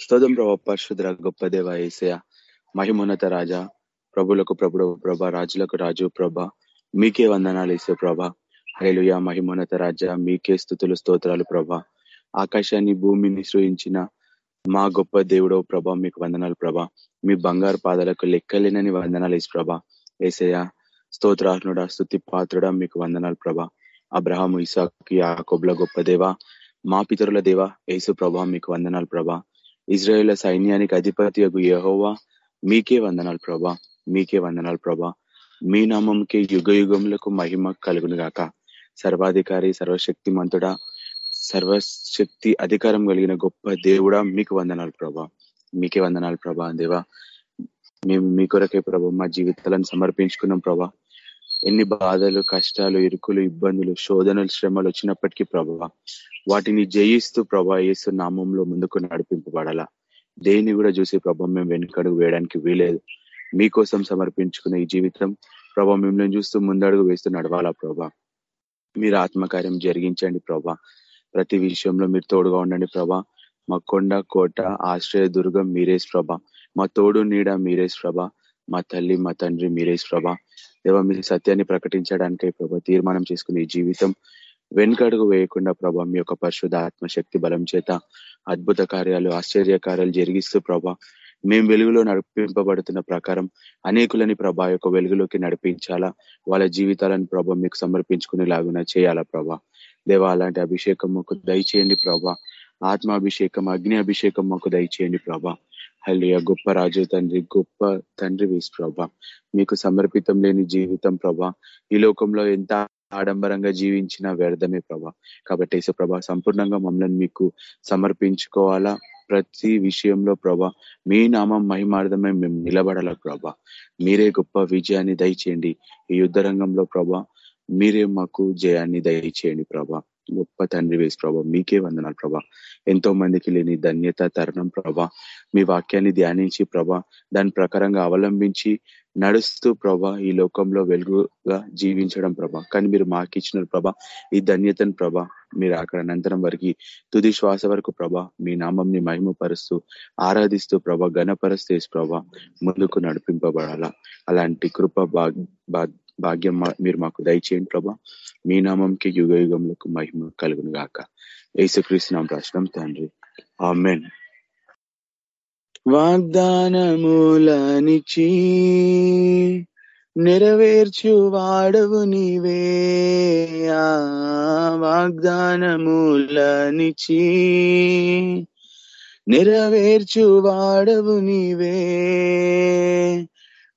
స్తోత్రం ప్రభా పరిశుద్ర గొప్ప దేవ ఏసయ మహిమోన్నత రాజా ప్రభులకు ప్రభుడు ప్రభ రాజులకు రాజు ప్రభ మీకే వందనాలు ఇసే ప్రభ. హైలుయ మహిమోన్నత రాజా మీకే స్థుతులు స్తోత్రాలు ప్రభ. ఆకాశాన్ని భూమిని సృహించిన మా గొప్ప దేవుడో ప్రభ మీకు వందనాలు ప్రభ. మీ బంగారు పాదాలకు లెక్కలేనని వందనాలు ఇసు ప్రభ. ఏసయ స్తోత్రాహ్నుడ స్థుతి పాత్రుడ మీకు వందనాలు ప్రభ. అబ్రహాం ఇసాకి ఆ గొప్ప దేవ మా పితరుల దేవ యేసు ప్రభా మీకు వందనాలు ప్రభా. ఇజ్రాయేల్ సైన్యానికి అధిపతి యహోవా మీకే వందనాలు ప్రభా మీకే వందనాలు ప్రభా. మీ నామంకి యుగ యుగములకు మహిమ కలుగును గాక సర్వాధికారి సర్వశక్తి మంతుడా సర్వశక్తి అధికారం కలిగిన గొప్ప దేవుడా మీకు వందనాలు ప్రభా. మీకే వందనాలు ప్రభా దేవా. మేము మీ కొరకే ప్రభా మా జీవితాలను సమర్పించుకున్నాం ప్రభా. ఎన్ని బాధలు కష్టాలు ఇరుకులు ఇబ్బందులు శోధనలు శ్రమలు వచ్చినప్పటికీ ప్రభావ వాటిని జయిస్తూ ప్రభా యేసు నామంలో ముందుకు నడిపింపబడాలా. దేన్ని కూడా చూసి ప్రభావం మేము వెనుకడుగు వేయడానికి వీలేదు. మీకోసం సమర్పించుకున్న ఈ జీవితం ప్రభా మిమ్మల్ని చూస్తూ ముందడుగు వేస్తూ నడవాలా ప్రభా. మీరు ఆత్మకార్యం జరిగించండి ప్రభా. ప్రతి విషయంలో మీరు తోడుగా ఉండండి ప్రభా. మా కొండ కోట ఆశ్రయ దుర్గం మీరేష్ ప్రభా. మా తోడు నీడ మీరేష్ ప్రభా. మా తల్లి మా తండ్రి మీరేష్ ప్రభా. దేవ మీ సత్యాన్ని ప్రకటించడానికి ప్రభా తీర్మానం చేసుకునే జీవితం వెనుకడుగు వేయకుండా ప్రభా మీ యొక్క పరిశుద్ధ ఆత్మశక్తి బలం చేత అద్భుత కార్యాలు ఆశ్చర్య కార్యాలు జరిగిస్తూ ప్రభా మేము వెలుగులో నడిపింపబడుతున్న ప్రకారం అనేకులని ప్రభా యొక్క వెలుగులోకి నడిపించాలా? వాళ్ళ జీవితాలను ప్రభా మీకు సమర్పించుకునేలాగున చేయాలా ప్రభా? దేవా అలాంటి అభిషేకం మాకు దయచేయండి ప్రభా. ఆత్మాభిషేకం అగ్ని అభిషేకం మాకు దయచేయండి ప్రభా. హల్లియ గొప్ప రాజు తండ్రి గొప్ప తండ్రి వేసు ప్రభా. మీకు సమర్పితం లేని జీవితం ప్రభా. ఈ లోకంలో ఎంత ఆడంబరంగా జీవించిన వ్యర్థమే ప్రభా. కాబట్టి ప్రభా సంపూర్ణంగా మమ్మల్ని మీకు సమర్పించుకోవాలా? ప్రతి విషయంలో ప్రభా మీ నామం మహిమార్థమై మేము నిలబడాల ప్రభా. మీరే గొప్ప విజయాన్ని దయచేయండి. ఈ యుద్ధ రంగంలో ప్రభా మీరే మాకు జయాన్ని దయచేయండి ప్రభా. గొప్ప తండ్రి వేసి ప్రభా మీకే వందనాలు ప్రభా. ఎంతో మందికి లేని ధన్యత తరుణం ప్రభా. మీ వాక్యాన్ని ధ్యానించి ప్రభా దాని ప్రకారంగా అవలంబించి నడుస్తూ ప్రభా ఈ లోకంలో వెలుగుగా జీవించడం ప్రభా. కానీ మీరు మాకు ఇచ్చిన ప్రభా ఈ ధన్యతను ప్రభా మీరు అక్కడ అనంతరం వరకు తుది శ్వాస వరకు ప్రభా మీ నామంని మహిమపరుస్తూ ఆరాధిస్తూ ప్రభా గణపరుస్తూ ప్రభా ముందుకు నడిపింపబడాలా. అలాంటి కృప భాగ్యం మీరు మాకు దయచేయండి ప్రభా. మీ నామంకి యుగ యుగంలో మహిమ కలుగును గాక. ఏసుక్రీస్తునాం రాష్ట్రం తండ్రి. ఆమెన్. వాగ్దానమూలనిచి నెరవేర్చు వాడవు నీవే. వాగ్దానమూలనిచి నెరవేర్చు వాడవు నీవే.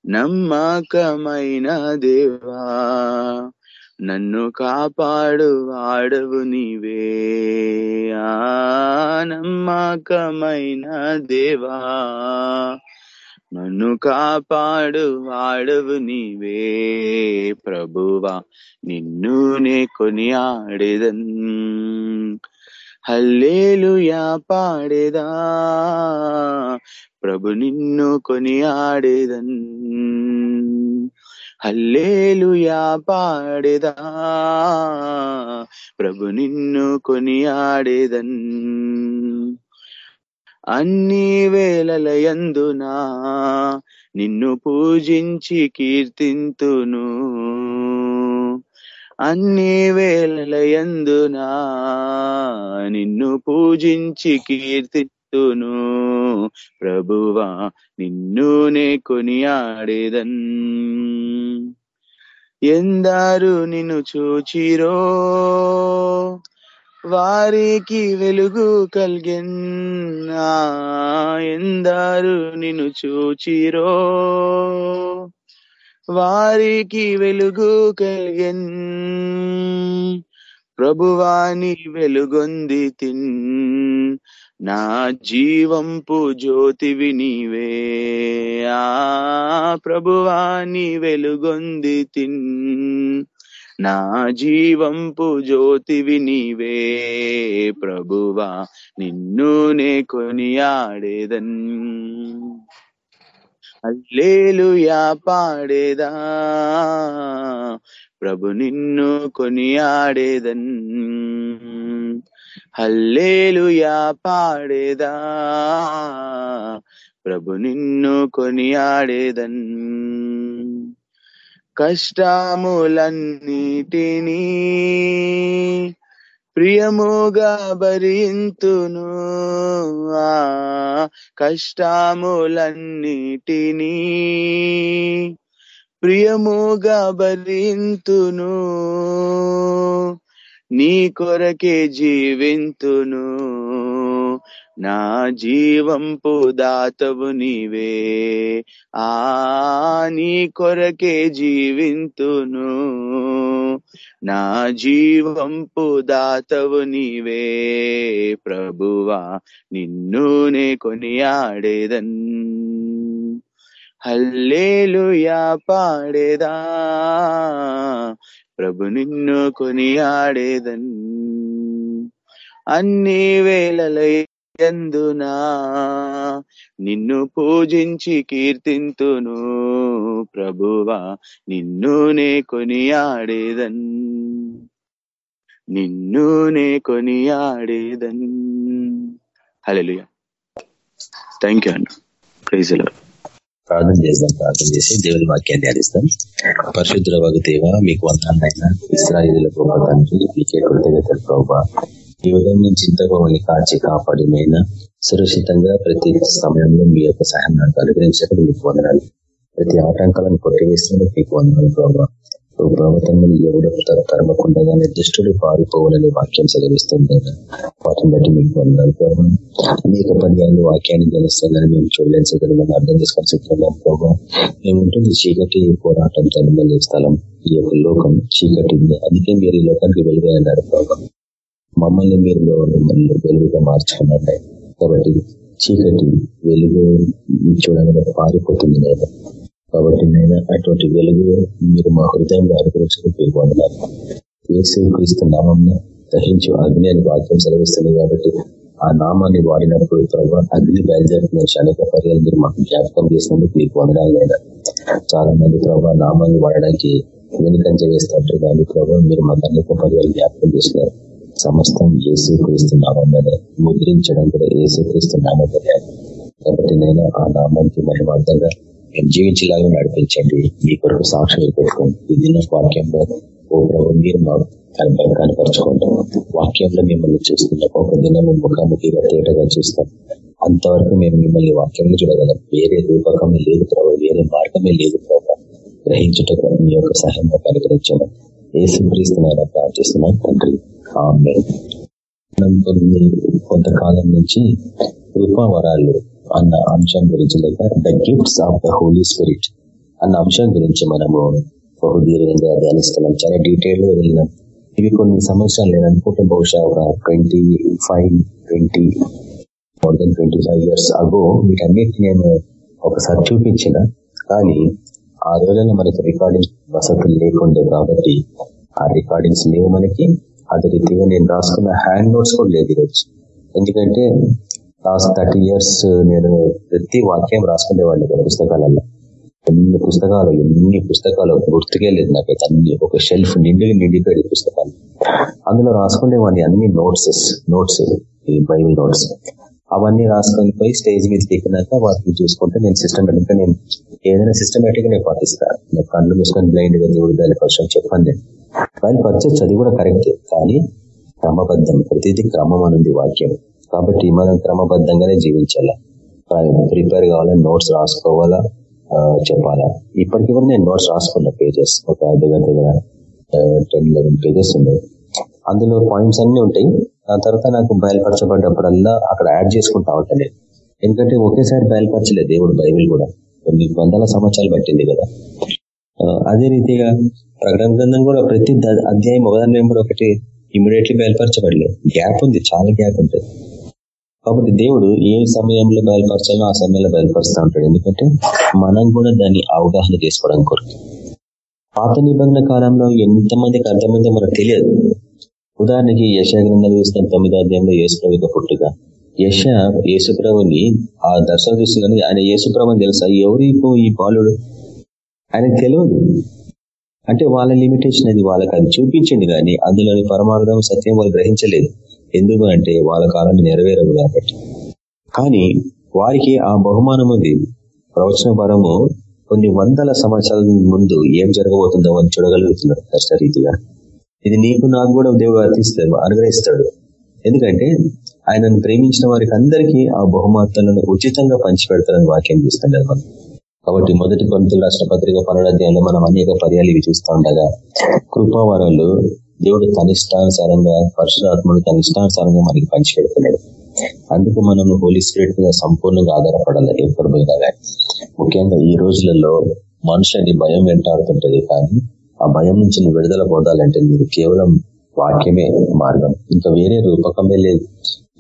నమ్మకమైన దేవా నన్ను కాపాడు వాడవు నీవే నమ్మకమైన దేవా నన్ను కాపాడు వాడవు నీవే. ప్రభువా నిన్ను నే కొని ఆడేదన్ హల్లేలుయా పాడేదా ప్రభు నిన్ను కొని ఆడేదన్ హల్లేలుయా పాడేదా. ప్రభు నిన్ను కొని ఆడేదన్ అన్ని వేళలయందునా నిన్ను పూజించి కీర్తింతును. అన్ని వేళలయందునా నిన్ను పూజించి కీర్తి ఎత్తును ప్రభువా నిన్ను నే కొనియాడేదన్. ఎందారు నిన్ను చూచిరో వారికి వెలుగు కలిగిన్నా ఎందారు నిన్ను చూచిరో వారికి వెలుగు కలిగెన్. ప్రభువాని వెలుగొంది తిన్. నా జీవంపు జ్యోతివి నీవే. ఆ ప్రభువాని వెలుగొంది తిన్. నా జీవంపు జ్యోతివి నీవే. ప్రభువా నిన్ను నే కొనియాడేదన్. అల్లేలుయా పాడేదా. ప్రభు నిన్ను కొనియాడేదన్. హల్లేలుయా పాడేదా. ప్రభు నిన్ను కొనియాడేదన్. కష్టములన్నిటినీ ప్రియముగా భరింతును. కష్టములన్నిటినీ ప్రియముగా భరింతును నీ కొరకే జీవింతును. నా జీవంపు దాతవు నీవే. ఆ నీ కొరకే జీవింతును. నా జీవంపు దాతవు నీవే. ప్రభువా నిన్నునే కొనియాడేదన్. హల్లేలుయా పాడేదా. ప్రభు నిన్ను కొనియాడేదన్. అన్ని వేళలయందునా నిన్ను పూజించి కీర్తింతును ప్రభువా. నిన్నునే కొనియాడేదన్. నిన్నునే కొనియాడేదన్. హలెలుయా థ్యాంక్ యూ అన్న. ప్రైజ్ ప్రార్థన చేద్దాం ప్రార్థన చేసి దేవుని వాక్యాన్ని ధ్యానిస్తాం పరిశుద్ధుల వగు దేవ మీకు వందాలైనా ఇస్రాయిల ప్రభావానికి మీకే కృతజ్ఞతలు ప్రభావ ఈ ఉదయం నుంచి ఇంత మమ్మల్ని కాచి కాపాడినైనా సురక్షితంగా ప్రతి సమయంలో మీ యొక్క సహాయం నాకు అనుగ్రహించడం మీకు వందనాలు. ప్రతి ఆటంకాలను కొట్టివేస్తున్నందుకు మీకు వందనాలు ప్రభావ ప్రభుత్వం ఎవడో తరమకుండా దుష్టుడు పారిపోవాలని వాక్యం సెలవిస్తుంది. వాటిని బట్టి మీకు వందనాలు ప్రభావ అనేక పర్యాలు వాక్యాన్ని గెలుస్తుందని మేము చూడలేని అర్థం చేసుకోవాల్సి చెప్తున్నాం ప్రభావ మేముంటుంది చీకటి పోరాటం తనమల్లి స్థలం. ఈ యొక్క లోకం చీకటి అందుకే మీరు ఈ లోకానికి వెలుగు అన్నారు ప్రభావ మమ్మల్ని మీరు వెలుగుగా మార్చుకున్నారు కాబట్టి చీకటి వెలుగు చూడగానే పారిపోతుంది నేను కాబట్టి నేను అటువంటి వెలుగు మీరు మా హృదయంలో అనుగ్రహించుకుని వందనాలు ఏసు క్రీస్తు నామం దహించు అగ్ని అని వాక్యం సెలవిస్తుంది కాబట్టి ఆ నామాన్ని వాడినప్పుడు ప్రభావ అగ్ని బయలుదేరుతున్న అనేక పర్యాలు మీరు మాకు జ్ఞాపకం చేసినందుకు మీకు వందనాలు లేదా చాలా మంది ప్రభావ నామాన్ని వాడడానికి వెనుకంజ వేస్తుంటారు కానీ ప్రభావ మీరు మాకు అనేక పర్యాలు జ్ఞాపకం చేసినారు సమస్తం ఏసు క్రీస్తు నామంలోనే ముద్రించడం కూడా ఏసు క్రీస్తు నామం కాబట్టి నేను ఆ నామానికి మహిమార్థంగా మేము జీవించేలాగా నడిపించండి. మీ కొరకు సాక్ష్యం పెట్టుకోండి ఈ దిన వాక్యంలో ఓ ప్రభు మీరు మా కనపరచుకోండి వాక్యంలో మిమ్మల్ని చూస్తున్నాం ఒక దినం ముఖాముఖిగా తేటగా చూస్తాం. అంతవరకు మేము మిమ్మల్ని వాక్యంలో చూడగలం. వేరే రూపకమే లేదు ప్రభావ వేరే మార్గమే లేదు ప్రభావ గ్రహించుట మీ యొక్క సహాయంగా పరిగణించడం ఏ సింహరిస్తున్నారో ప్రార్థిస్తున్నాం తండ్రి. కొంతకాలం నుంచి రూపావరాలు అన్న అంశం గురించి లేక the gifts of the Holy Spirit అన్న అంశం గురించి మనము బహుదీర్ఘంగా ధ్యానిస్తున్నాం. చాలా డీటెయిల్గా వెళ్ళినాం ఇవి కొన్ని సంవత్సరాలు నేను అనుకుంటే బహుశా ఒక twenty five twenty more than twenty five years ago వీటన్నిటి నేను ఒకసారి చూపించిన. కానీ ఆ రోజుల్లో మనకి రికార్డింగ్ వసతులు లేకుండే కాబట్టి ఆ రికార్డింగ్స్ లేవు మనకి. అదే రీతిగా నేను రాసుకున్న హ్యాండ్ నోట్స్ కూడా లేదు ఈరోజు. ఎందుకంటే లాస్ట్ థర్టీ ఇయర్స్ నేను ప్రతి వాక్యం రాసుకునేవాడిని కొన్ని పుస్తకాలలో ఎన్ని పుస్తకాలు ఎన్ని పుస్తకాలు గుర్తుకే లేదు నాకైతే అన్ని. ఒక షెల్ఫ్ నిండి నిండిపోయాడు పుస్తకాలు. అందులో రాసుకునేవాడిని అన్ని నోట్స్ నోట్స్ ఈ బైబుల్ నోట్స్. అవన్నీ రాసుకొని పోయి స్టేజ్ మీద ఎక్కినాక వాటిని చూసుకుంటే నేను సిస్టమేటిక్ నేను ఏదైనా సిస్టమేటిక్గా నేను పాటిస్తాను నేను కళ్ళు మూసుకొని బ్లైండ్గా దేవుడు బయలుపరచం చెప్పాను నేను. బయలుపరచచ్చు అది కూడా కరెక్ట్ కానీ క్రమబద్ధం. ప్రతిదీ క్రమం అనుంది వాక్యం. కాబట్టి మనం క్రమబద్ధంగానే జీవించాలా? ప్రిపేర్ కావాలని నోట్స్ రాసుకోవాలా? చెప్పాలా? ఇప్పటికి కూడా నేను నోట్స్ రాసుకున్న పేజెస్. ఒక దగ్గర దగ్గర టెన్ లెవెన్ పేజెస్ ఉన్నాయి. అందులో పాయింట్స్ అన్ని ఉంటాయి. దాని తర్వాత నాకు బయలుపరచబడ్డప్పుడల్లా అక్కడ యాడ్ చేసుకుంటా ఉంటాను ఎందుకంటే ఒకేసారి బయలుపరచలేదు దేవుడు బైబిల్ కూడా. కొన్ని వందల సంవత్సరాలు పట్టింది కదా. అదే రీతిగా ప్రకటన గ్రంథం కూడా ప్రతి అధ్యాయం ఒకదాని నెంబర్ ఒకటి ఇమీడియట్లీ బయలుపరచబడలేదు. గ్యాప్ ఉంది. చాలా గ్యాప్ ఉంటుంది. కాబట్టి దేవుడు ఏ సమయంలో బయలుపరచాలో ఆ సమయంలో బయలుపరుస్తూ ఉంటాడు. ఎందుకంటే మనం కూడా దాన్ని అవగాహన చేసుకోవడం కొరకు. పాత నిబంధన కాలంలో ఎంతమందికి అర్థమైందో మనకు తెలియదు. ఉదాహరణకి యశ గ్రంథాలు చూసిన తొమ్మిదో అధ్యాయంలో యేసుప్రభు పుట్టుగా యశ యేసుప్రభుని ఆ దర్శనం చూస్తుంది ఆయన యేసుప్రభు అని తెలుసా? ఎవరి ఈ బాలుడు? ఆయనకు తెలియదు. అంటే వాళ్ళ లిమిటేషన్ అది వాళ్ళకి అది చూపించింది కానీ అందులోని పరమార్థం సత్యం వాళ్ళు గ్రహించలేదు. ఎందుకు అంటే వాళ్ళ కాలాన్ని నెరవేరవు కాబట్టి. కానీ వారికి ఆ బహుమానం ఉంది. ప్రవచన పరము కొన్ని వందల సంవత్సరాల ముందు ఏం జరగబోతుందో వాళ్ళు చూడగలుగుతున్నారు రీతిగా ఇది నీకు నాకు కూడా దేవుడు అర్థిస్తాడు అనుగ్రహిస్తాడు. ఎందుకంటే ఆయనను ప్రేమించిన వారికి అందరికీ ఆ బహుమాతలను ఉచితంగా పంచిపెడతారని వాక్యం చేస్తుండదు మనం. కాబట్టి మొదటి కొంత రాష్ట్ర పత్రిక పన్నెండు మనం అనేక పర్యాలు ఇవి చూస్తూ ఉండగా కృపావరాలు దేవుడు తనిష్టానుసారంగా పరశురాత్మను తనిష్టానుసారంగా మనకి పంచిపెడుతున్నాడు. అందుకు మనం హోలీ స్పిరిట్ మీద సంపూర్ణంగా ఆధారపడాలి ఎప్పుడు పోయినా ముఖ్యంగా ఈ రోజులలో మనుషులని భయం వెంటాడుతుంటది కానీ ఆ భయం నుంచి విడుదల పొందాలంటే నీకు కేవలం వాక్యమే మార్గం. ఇంకా వేరే రూపకమే లేదు.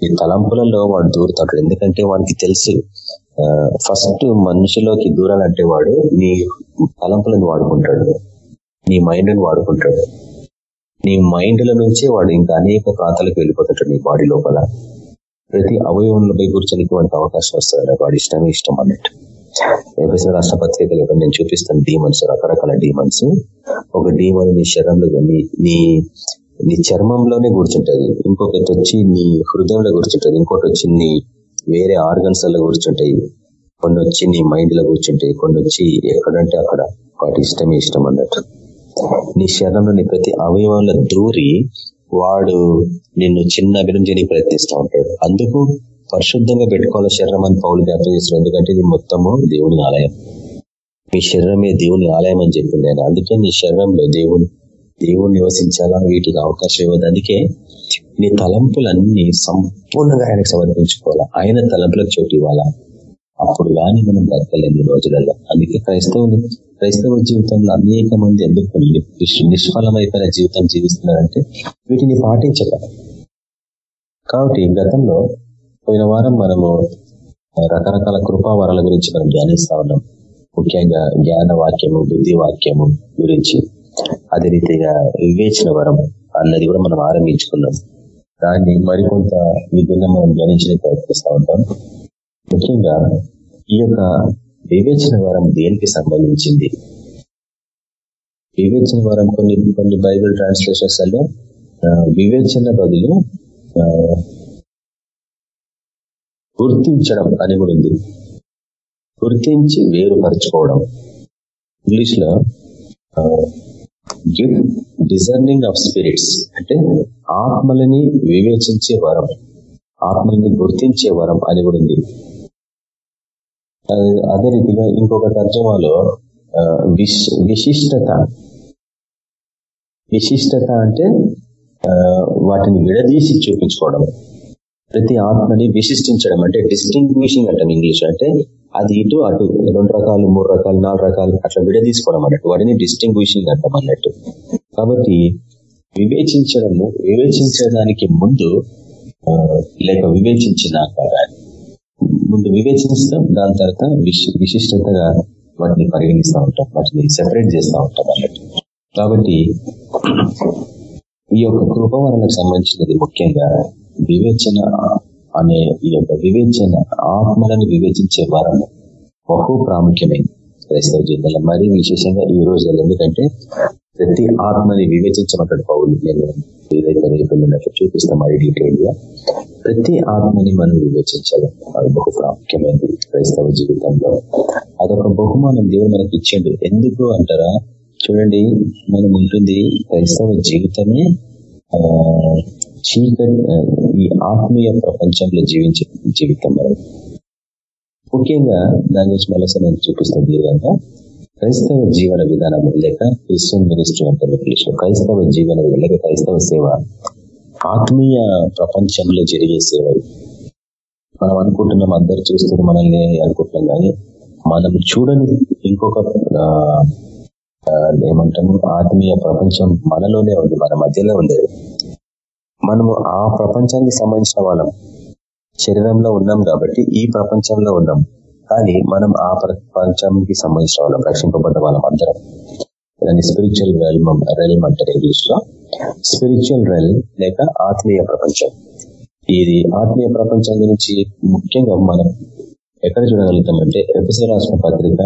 ఈ తలంపులలో వాడు దూరుతాడు. ఎందుకంటే వాడికి తెలుసు ఫస్ట్ మనిషిలోకి దూరాలంటే వాడు నీ తలంపులను వాడుకుంటాడు. నీ మైండ్ని వాడుకుంటాడు. నీ మైండ్ల నుంచే వాడు ఇంకా అనేక ప్రాంతాలకు వెళ్ళిపోతుంటాడు నీ బాడీ లోపల. ప్రతి అవయవంలో పోయి కూర్చొనికి వాడికి అవకాశం వస్తుంది వాడి ఇష్టమే ఇష్టం అన్నట్టు. ఎపిసోడ్ రాష్ట్ర పత్రికలు నేను చూపిస్తాను డీమన్స్ రకరకాల డీమన్స్ ఒక డీమన్ నీ శరీరంలో నీ నీ చర్మంలోనే కూర్చుంటది. ఇంకొకటి వచ్చి నీ హృదయంలో కూర్చుంటది. ఇంకోటి వచ్చి నీ వేరే ఆర్గన్స్లో కూర్చుంటాయి. కొన్ని వచ్చి నీ మైండ్లో కూర్చుంటాయి. కొన్ని వచ్చి ఎక్కడంటే అక్కడ. వాటి ఇష్టమే ఇష్టం అన్నట్టు. నీ శరీరంలో నీ ప్రతి అవయవంలో దూరి వాడు నిన్ను చిన్న అభినంజని ప్రయత్నిస్తూ ఉంటాడు. అందుకు పరిశుద్ధంగా పెట్టుకోవాలి శరీరం అని పౌలు జ్ఞాపకం చేస్తున్నారు ఎందుకంటే ఇది మొత్తము దేవుని ఆలయం. మీ శరీరమే దేవుని ఆలయం అని చెప్పింది ఆయన. అందుకే నీ శరీరంలో దేవుని దేవుడు నివసించాలా వీటికి అవకాశం ఇవ్వదు. అందుకే నీ తలంపులన్నీ సంపూర్ణంగా ఆయనకు సమర్పించుకోవాలా. ఆయన తలంపులకు చోటు ఇవ్వాలా. అప్పుడు కానీ మనం బ్రతకలేము రోజులలో. అందుకే క్రైస్తవులు క్రైస్తవ జీవితంలో అనేక మంది ఎందుకు నిష్ఫలమైపోయిన జీవితం జీవిస్తున్నారంటే వీటిని పాటించక కాబట్టి గతంలో పోయిన వారం మనము రకరకాల కృపావరాల గురించి మనం ధ్యానిస్తా ఉన్నాం. ముఖ్యంగా జ్ఞాన వాక్యము బుద్ధి వాక్యము గురించి. అదే రీతిగా వివేచన వరం అన్నది కూడా మనం ఆరంభించుకున్నాం. దాన్ని మరికొంత విభిన్న మనం ధ్యానించడానికి ప్రయత్నిస్తూ ఉంటాం. ముఖ్యంగా ఈ యొక్క వివేచన వరం దేనికి సంబంధించింది? వివేచన వరం కొన్ని కొన్ని బైబిల్ ట్రాన్స్లేషన్స్లో వివేచన బదులు గుర్తించడం అని కూడా ఉంది. గుర్తించి వేరుపరచుకోవడం. ఇంగ్లీష్లో గిఫ్ట్ డిజర్నింగ్ ఆఫ్ స్పిరిట్స్ అంటే ఆత్మలని వివేచించే వరం ఆత్మల్ని గుర్తించే వరం అని కూడా ఉంది. అదే రీతిగా ఇంకొక తర్జమాలో విశిష్టత. విశిష్టత అంటే వాటిని విడదీసి చూపించుకోవడం. ప్రతి ఆత్మని విశిష్టించడం అంటే డిస్టింగ్విషింగ్ అంటాం ఇంగ్లీష్ అంటే అది ఇటు అటు రెండు రకాలు మూడు రకాలు నాలుగు రకాలు అట్లా విడదీసుకోవడం అన్నట్టు. వాటిని డిస్టింగ్విషింగ్ అంటాం అన్నట్టు. కాబట్టి వివేచించడము వివేచించడానికి ముందు లేక వివేచించినాక ముందు వివేచిస్తాం దాని తర్వాత విశిష్టతగా వాటిని పరిగణిస్తూ ఉంటాం వాటిని సెపరేట్ చేస్తూ ఉంటాం అన్నట్టు. కాబట్టి ఈ యొక్క కృపవరణకు సంబంధించినది ముఖ్యంగా వివేచన అనే ఈ యొక్క వివేచన ఆత్మలను వివేచించే వరం బహు ప్రాముఖ్యమైంది క్రైస్తవ జీవితంలో మరీ విశేషంగా ఈ రోజుల్లో. ఎందుకంటే ప్రతి ఆత్మని వివేచించమంటాడు పౌరులు నేను ఏదైతే రేపు చూపిస్తాం మరి డీటెయిల్గా ప్రతి ఆత్మని మనం వివేచించాలి. అది బహు ప్రాముఖ్యమైనది క్రైస్తవ జీవితంలో. అదొక బహుమానం దేవుడు మనకి ఇచ్చిండు. ఎందుకు అంటారా? చూడండి మనం ఉంటుంది క్రైస్తవ జీవితమే చీకటి ఈ ఆత్మీయ ప్రపంచంలో జీవించే జీవితం మనం. ముఖ్యంగా దాని గురించి మళ్ళీ నేను చూపిస్తాను. దీర్ఘంగా క్రైస్తవ జీవన విధానం లేక క్రిస్టియన్ మినిస్ట్రీ అంటారు ఇంగ్లీష్లో క్రైస్తవ జీవన లేక క్రైస్తవ సేవ ఆత్మీయ ప్రపంచంలో జరిగే సేవ మనం అనుకుంటున్నాం అందరు చూస్తున్న మనల్ని అనుకుంటున్నాం కానీ మనం చూడని ఇంకొక ఏమంటాము ఆత్మీయ ప్రపంచం మనలోనే ఉంది మన మధ్యలో ఉండేది. మనము ఆ ప్రపంచానికి సంబంధించిన వాళ్ళం. శరీరంలో ఉన్నాం కాబట్టి ఈ ప్రపంచంలో ఉన్నాం. కానీ మనం ఆ ప్రపంచానికి సంబంధించిన వాళ్ళం రక్షింపబడ్డ వాళ్ళం అందరం. దాన్ని స్పిరిచువల్ రెల్మ్ రెల్మ్ అంటారు ఇంగ్లీష్లో స్పిరిచువల్ రెల్ లేక ఆత్మీయ ప్రపంచం. ఇది ఆత్మీయ ప్రపంచం గురించి ముఖ్యంగా మనం ఎక్కడ చూడగలుగుతామంటే ఎపిసో రాసిన పత్రిక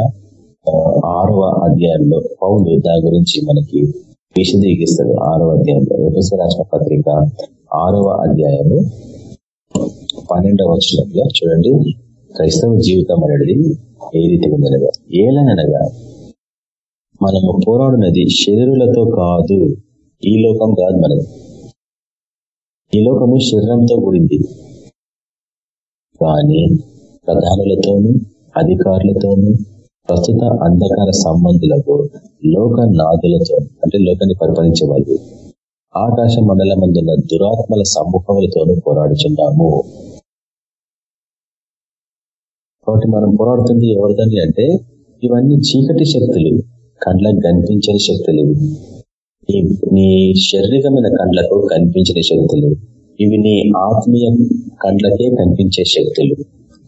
ఆరవ అధ్యాయంలో పౌలు దాని గురించి మనకి విశదీకిస్తాడు ఆరవ అధ్యాయంలో వ్యవసాయ రాసిన పత్రిక ఆరవ అధ్యాయము పన్నెండవ వచ్చినప్పుడు చూడండి. క్రైస్తవ జీవితం అనేది ఏ రీతిగా ఉందనగా ఏలనగా మనము పోరాడినది శరీరులతో కాదు ఈ లోకం కాదు మనది. ఈ లోకము శరీరంతో కూడింది. కానీ ప్రధానులతోనూ అధికారులతోనూ ప్రస్తుత అంధకార సంబంధులకు లోక నాదులతో అంటే లోకాన్ని పరిపాలించే వాళ్ళు ఆకాశ మండలం దురాత్మల సమూహములతోనూ పోరాడుచున్నాము. కాబట్టి మనం పోరాడుతుంది ఎవరిదని అంటే ఇవన్నీ చీకటి శక్తులు. కండ్లకు కనిపించని శక్తులు. నీ శారీరకమైన కండ్లకు కనిపించిన శక్తులు. ఇవి నీ ఆత్మీయ కండ్లకే కనిపించే శక్తులు.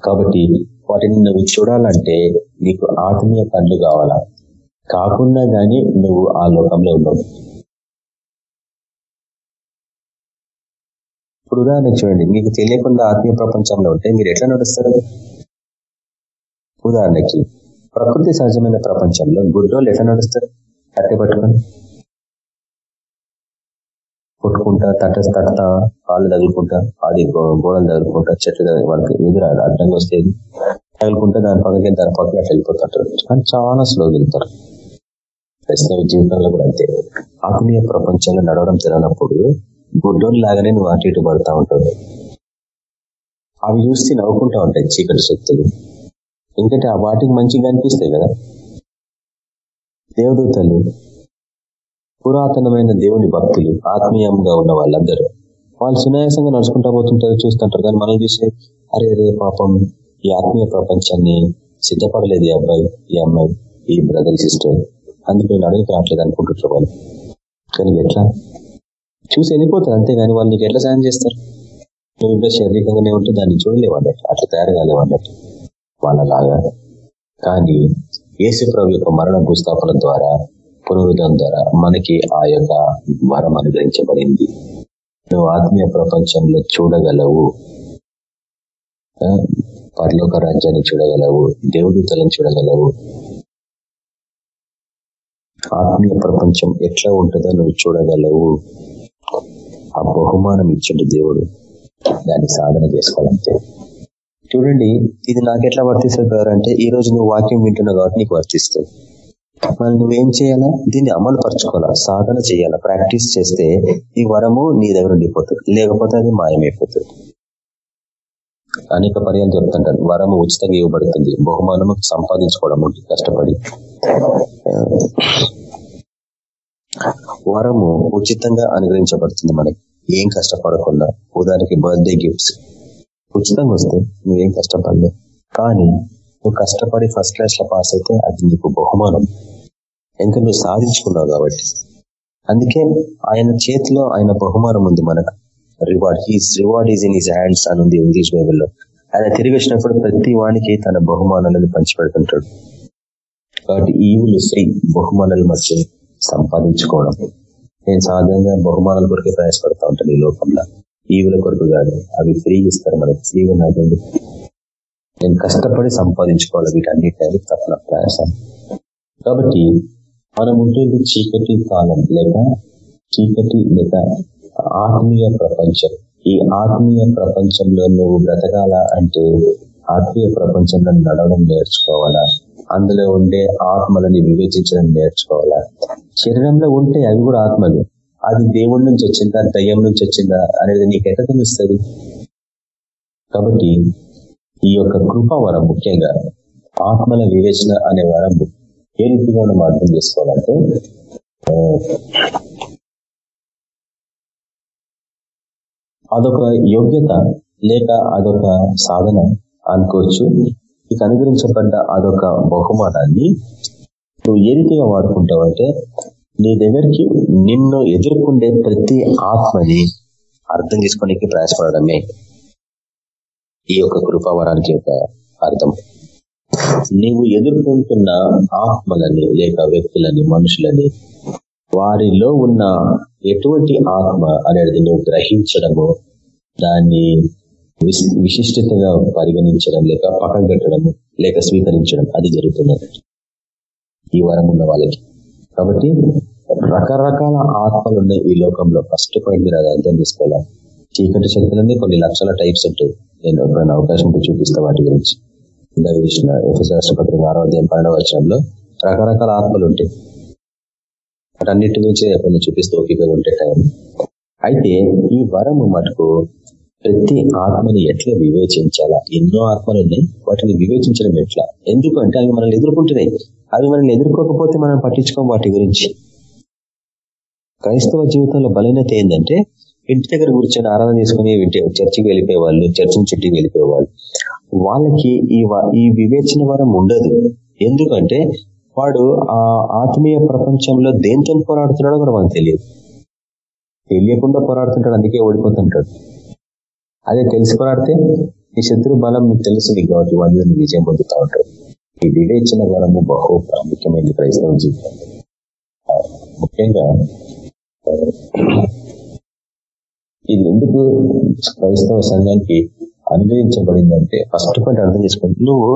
కాబట్టి వాటిని నువ్వు చూడాలంటే నీకు ఆత్మీయ కళ్ళు కావాలా? కాకుండా గాని నువ్వు ఆ లోకంలో ఉన్నావు ఇప్పుడు ఉదాహరణ చూడండి. మీకు తెలియకుండా ఆత్మీయ ప్రపంచంలో ఉంటే మీరు ఎట్లా నడుస్తారు? ఉదాహరణకి ప్రకృతి సహజమైన ప్రపంచంలో గుడ్డోళ్ళు ఎట్లా నడుస్తారు కట్టె పట్టుకొని. కొట్టుకుంటా తట్ట తట్టతా కాళ్ళు తగులుకుంటా అది గోడలు తగులుకుంటా చెట్లు వాళ్ళకి ఎదురు అడ్డంగా వస్తేది. తగులుకుంటే దాని పక్కకి దాని పక్కకి అట్లా వెళ్ళిపోతుంటారు. కానీ చాలా స్లో వెళ్తారు ప్రశ్న జీవితంలో కూడా అంతే. ఆత్మీయ ప్రపంచంలో నడవడం తెలియనప్పుడు గుడ్డోని లాగానే నువ్వు అటు ఇటు పడతా ఉంటావు. అవి చూస్తే నవ్వుకుంటా ఉంటాయి చీకటి శక్తులు. ఎందుకంటే ఆ వాటికి మంచిగా అనిపిస్తాయి కదా. దేవదూతలు పురాతనమైన దేవుని భక్తులు ఆత్మీయంగా ఉన్న వాళ్ళందరూ వాళ్ళు సునాయాసంగా నడుచుకుంటా పోతుంటారు చూస్తుంటారు. కానీ మనం చూసే అరే రే పాపం ఈ ఆత్మీయ ప్రపంచాన్ని సిద్ధపడలేదు ఈ అబ్బాయి ఈ అమ్మాయి ఈ బ్రదర్ సిస్టర్. అందుకే నేను అడుగుకి రావట్లేదు అనుకుంటుంటారు వాళ్ళు. కానీ ఎట్లా? చూసి వెళ్ళిపోతారు అంతేగాని వాళ్ళు నీకు ఎట్లా సాయం చేస్తారు? నువ్వు ఇంకా శారీరకంగానే ఉంటే దాన్ని చూడలేవు అన్నట్టు అట్లా తయారు కాలేవు అన్నట్టు. వాళ్ళలాగా కానీ యేసు ప్రభు యొక్క మరణ భూస్థాపన ద్వారా పునరుద్ధం ద్వారా మనకి ఆ యొక్క వరం అనుగ్రహించబడింది. నువ్వు ఆత్మీయ ప్రపంచంలో చూడగలవు. పరలోక రాజ్యాన్ని చూడగలవు. దేవుడితలను చూడగలవు. ఆత్మీయ ప్రపంచం ఎట్లా ఉంటుందో నువ్వు చూడగలవు. ఆ బహుమానం ఇచ్చిండు దేవుడు. దాన్ని సాధన చేసుకోవాలంటే. చూడండి ఇది నాకెట్లా వర్తిస్తుంది అంటే ఈ రోజు నువ్వు వాక్యం వింటున్నావు కాబట్టి నీకు వర్తిస్తుంది. మళ్ళీ నువ్వేం చేయాలా? దీన్ని అమలు పరచుకోవాలా? సాధన చేయాలా? ప్రాక్టీస్ చేస్తే ఈ వరము నీ దగ్గర ఉండిపోతుంది. లేకపోతే అది మాయమైపోతుంది. అనేక పర్యాలు చెప్తుంటాను. వరము ఉచితంగా ఇవ్వబడుతుంది. బహుమానము సంపాదించుకోవడం కష్టపడి. వరము ఉచితంగా అనుగ్రహించబడుతుంది మనకి. ఏం కష్టపడకుండా. ఉదాహరణకి బర్త్డే గిఫ్ట్స్ ఉచితంగా వస్తే నువ్వేం కష్టపడలేదు. కానీ నువ్వు కష్టపడి ఫస్ట్ క్లాస్లో పాస్ అయితే అది నీకు బహుమానం. ఇంకా నువ్వు సాధించుకున్నావు కాబట్టి. అందుకే ఆయన చేతిలో ఆయన బహుమానం ఉంది మనకు. Reward his reward is in his hands అని ఉంది ఇంగ్లీష్ బైబుల్లో. ఆయన తిరిగి వచ్చినప్పుడు ప్రతి వానికి తన బహుమానాలను పంచిపెడుతుంటాడు. కాబట్టి ఈవులు ఫ్రీ బహుమానాలు మధ్య సంపాదించుకోవడం. నేను సాధారణంగా బహుమానాల కొరకే ప్రయాసపడతా ఉంటాను ఈ లోకంలో. ఈవుల కొరకు కాదు అవి ఫ్రీ ఇస్తారు మనకి ఫ్రీ ఉన్నది నేను కష్టపడి సంపాదించుకోవాలి వీటన్నిటి తప్పన ప్రయాసం. కాబట్టి మనం ఉంటుంది చీకటి కాలం లేక చీకటి లేక ఆత్మీయ ప్రపంచం. ఈ ఆత్మీయ ప్రపంచంలో నువ్వు బ్రతకాల అంటే ఆత్మీయ ప్రపంచంలో నడవడం నేర్చుకోవాలా? అందులో ఉండే ఆత్మలని వివేచించడం నేర్చుకోవాలా? శరీరంలో ఉంటే అవి కూడా ఆత్మలు. అది దేవుడి నుంచి వచ్చిందా దయ్యం నుంచి వచ్చిందా అనేది నీకు తెలుస్తుంది. కాబట్టి ఈ యొక్క కృపావరం ముఖ్యంగా ఆత్మల వివేచన అనే వరం ఏ రీతిగా మనం అర్థం చేసుకోవాలంటే అదొక యోగ్యత లేక అదొక సాధన అనుకోవచ్చు. ఇక అనుగ్రహించబడ్డ అదొక బహుమానాన్ని నువ్వు ఏ రీతిగా వాడుకుంటావంటే నీ దగ్గరికి నిన్ను ఎదుర్కొండే ప్రతి ఆత్మని అర్థం చేసుకోనికి ప్రయాసపడమే ఈ యొక్క కృపావరానికి యొక్క అర్థం. నీవు ఎదుర్కొంటున్న ఆత్మలని లేక వ్యక్తులని మనుషులని వారిలో ఉన్న ఎటువంటి ఆత్మ అనేది నువ్వు గ్రహించడము దాన్ని విశిష్టతగా పరిగణించడం లేక పక్కన పెట్టడము లేక స్వీకరించడం అది జరుగుతున్నది. ఈ వరం ఉన్న వాళ్ళకి. కాబట్టి రకరకాల ఆత్మలు ఉన్నాయి ఈ లోకంలో. ఫస్ట్ పాయింట్ మీరు అది అర్థం చేసుకోవాలి? చీకటి శక్తులన్నీ కొన్ని లక్షల టైప్స్ ఉంటాయి. నేను ఎప్పుడైనా అవకాశం చూపిస్తా వాటి గురించి. ఇందా చూసిన ఎఫ్ఎస్ రాష్ట్రపతి ఆరోగ్యం పన్నెండవ వచ్చంలో రకరకాల ఆత్మలు ఉంటాయి. వాటన్నిటి గురించి ఎప్పుడైనా చూపిస్తూ ఓపికగా ఉంటే టైం. అయితే ఈ వరము మటుకు ప్రతి ఆత్మని ఎట్లా వివేచించాలా? ఎన్నో ఆత్మలు ఉన్నాయి. వాటిని వివేచించడం ఎట్లా? ఎందుకంటే అవి మనల్ని ఎదుర్కొంటున్నాయి. అవి మనల్ని ఎదుర్కోకపోతే మనం పట్టించుకోం వాటి గురించి. క్రైస్తవ జీవితంలో బలహీనత ఏంటంటే ఇంటి దగ్గర కూర్చొని ఆరాధన చేసుకుని చర్చికి వెళ్ళిపోయేవాళ్ళు చర్చిని చుట్టి వెళ్ళిపోయేవాళ్ళు. వాళ్ళకి ఈ ఈ వివేచన వరం ఉండదు. ఎందుకంటే వాడు ఆ ఆత్మీయ ప్రపంచంలో దేంతో పోరాడుతున్నాడో కూడా మనకు తెలియదు. తెలియకుండా పోరాడుతుంటాడు అందుకే ఓడిపోతుంటాడు. అదే తెలిసి ఈ శత్రు బలం మీకు తెలుస్తుంది కాబట్టి వాళ్ళు విజయం పొందుతూ ఉంటారు. ఈ వివేచన వరము బహు ప్రాముఖ్యమైనది క్రైస్తవ జీవితం. ముఖ్యంగా ఇది ఎందుకు క్రైస్తవ సంఘానికి అనుగ్రహించబడిందంటే ఫస్ట్ పాయింట్ అర్థం చేసుకోండి నువ్వు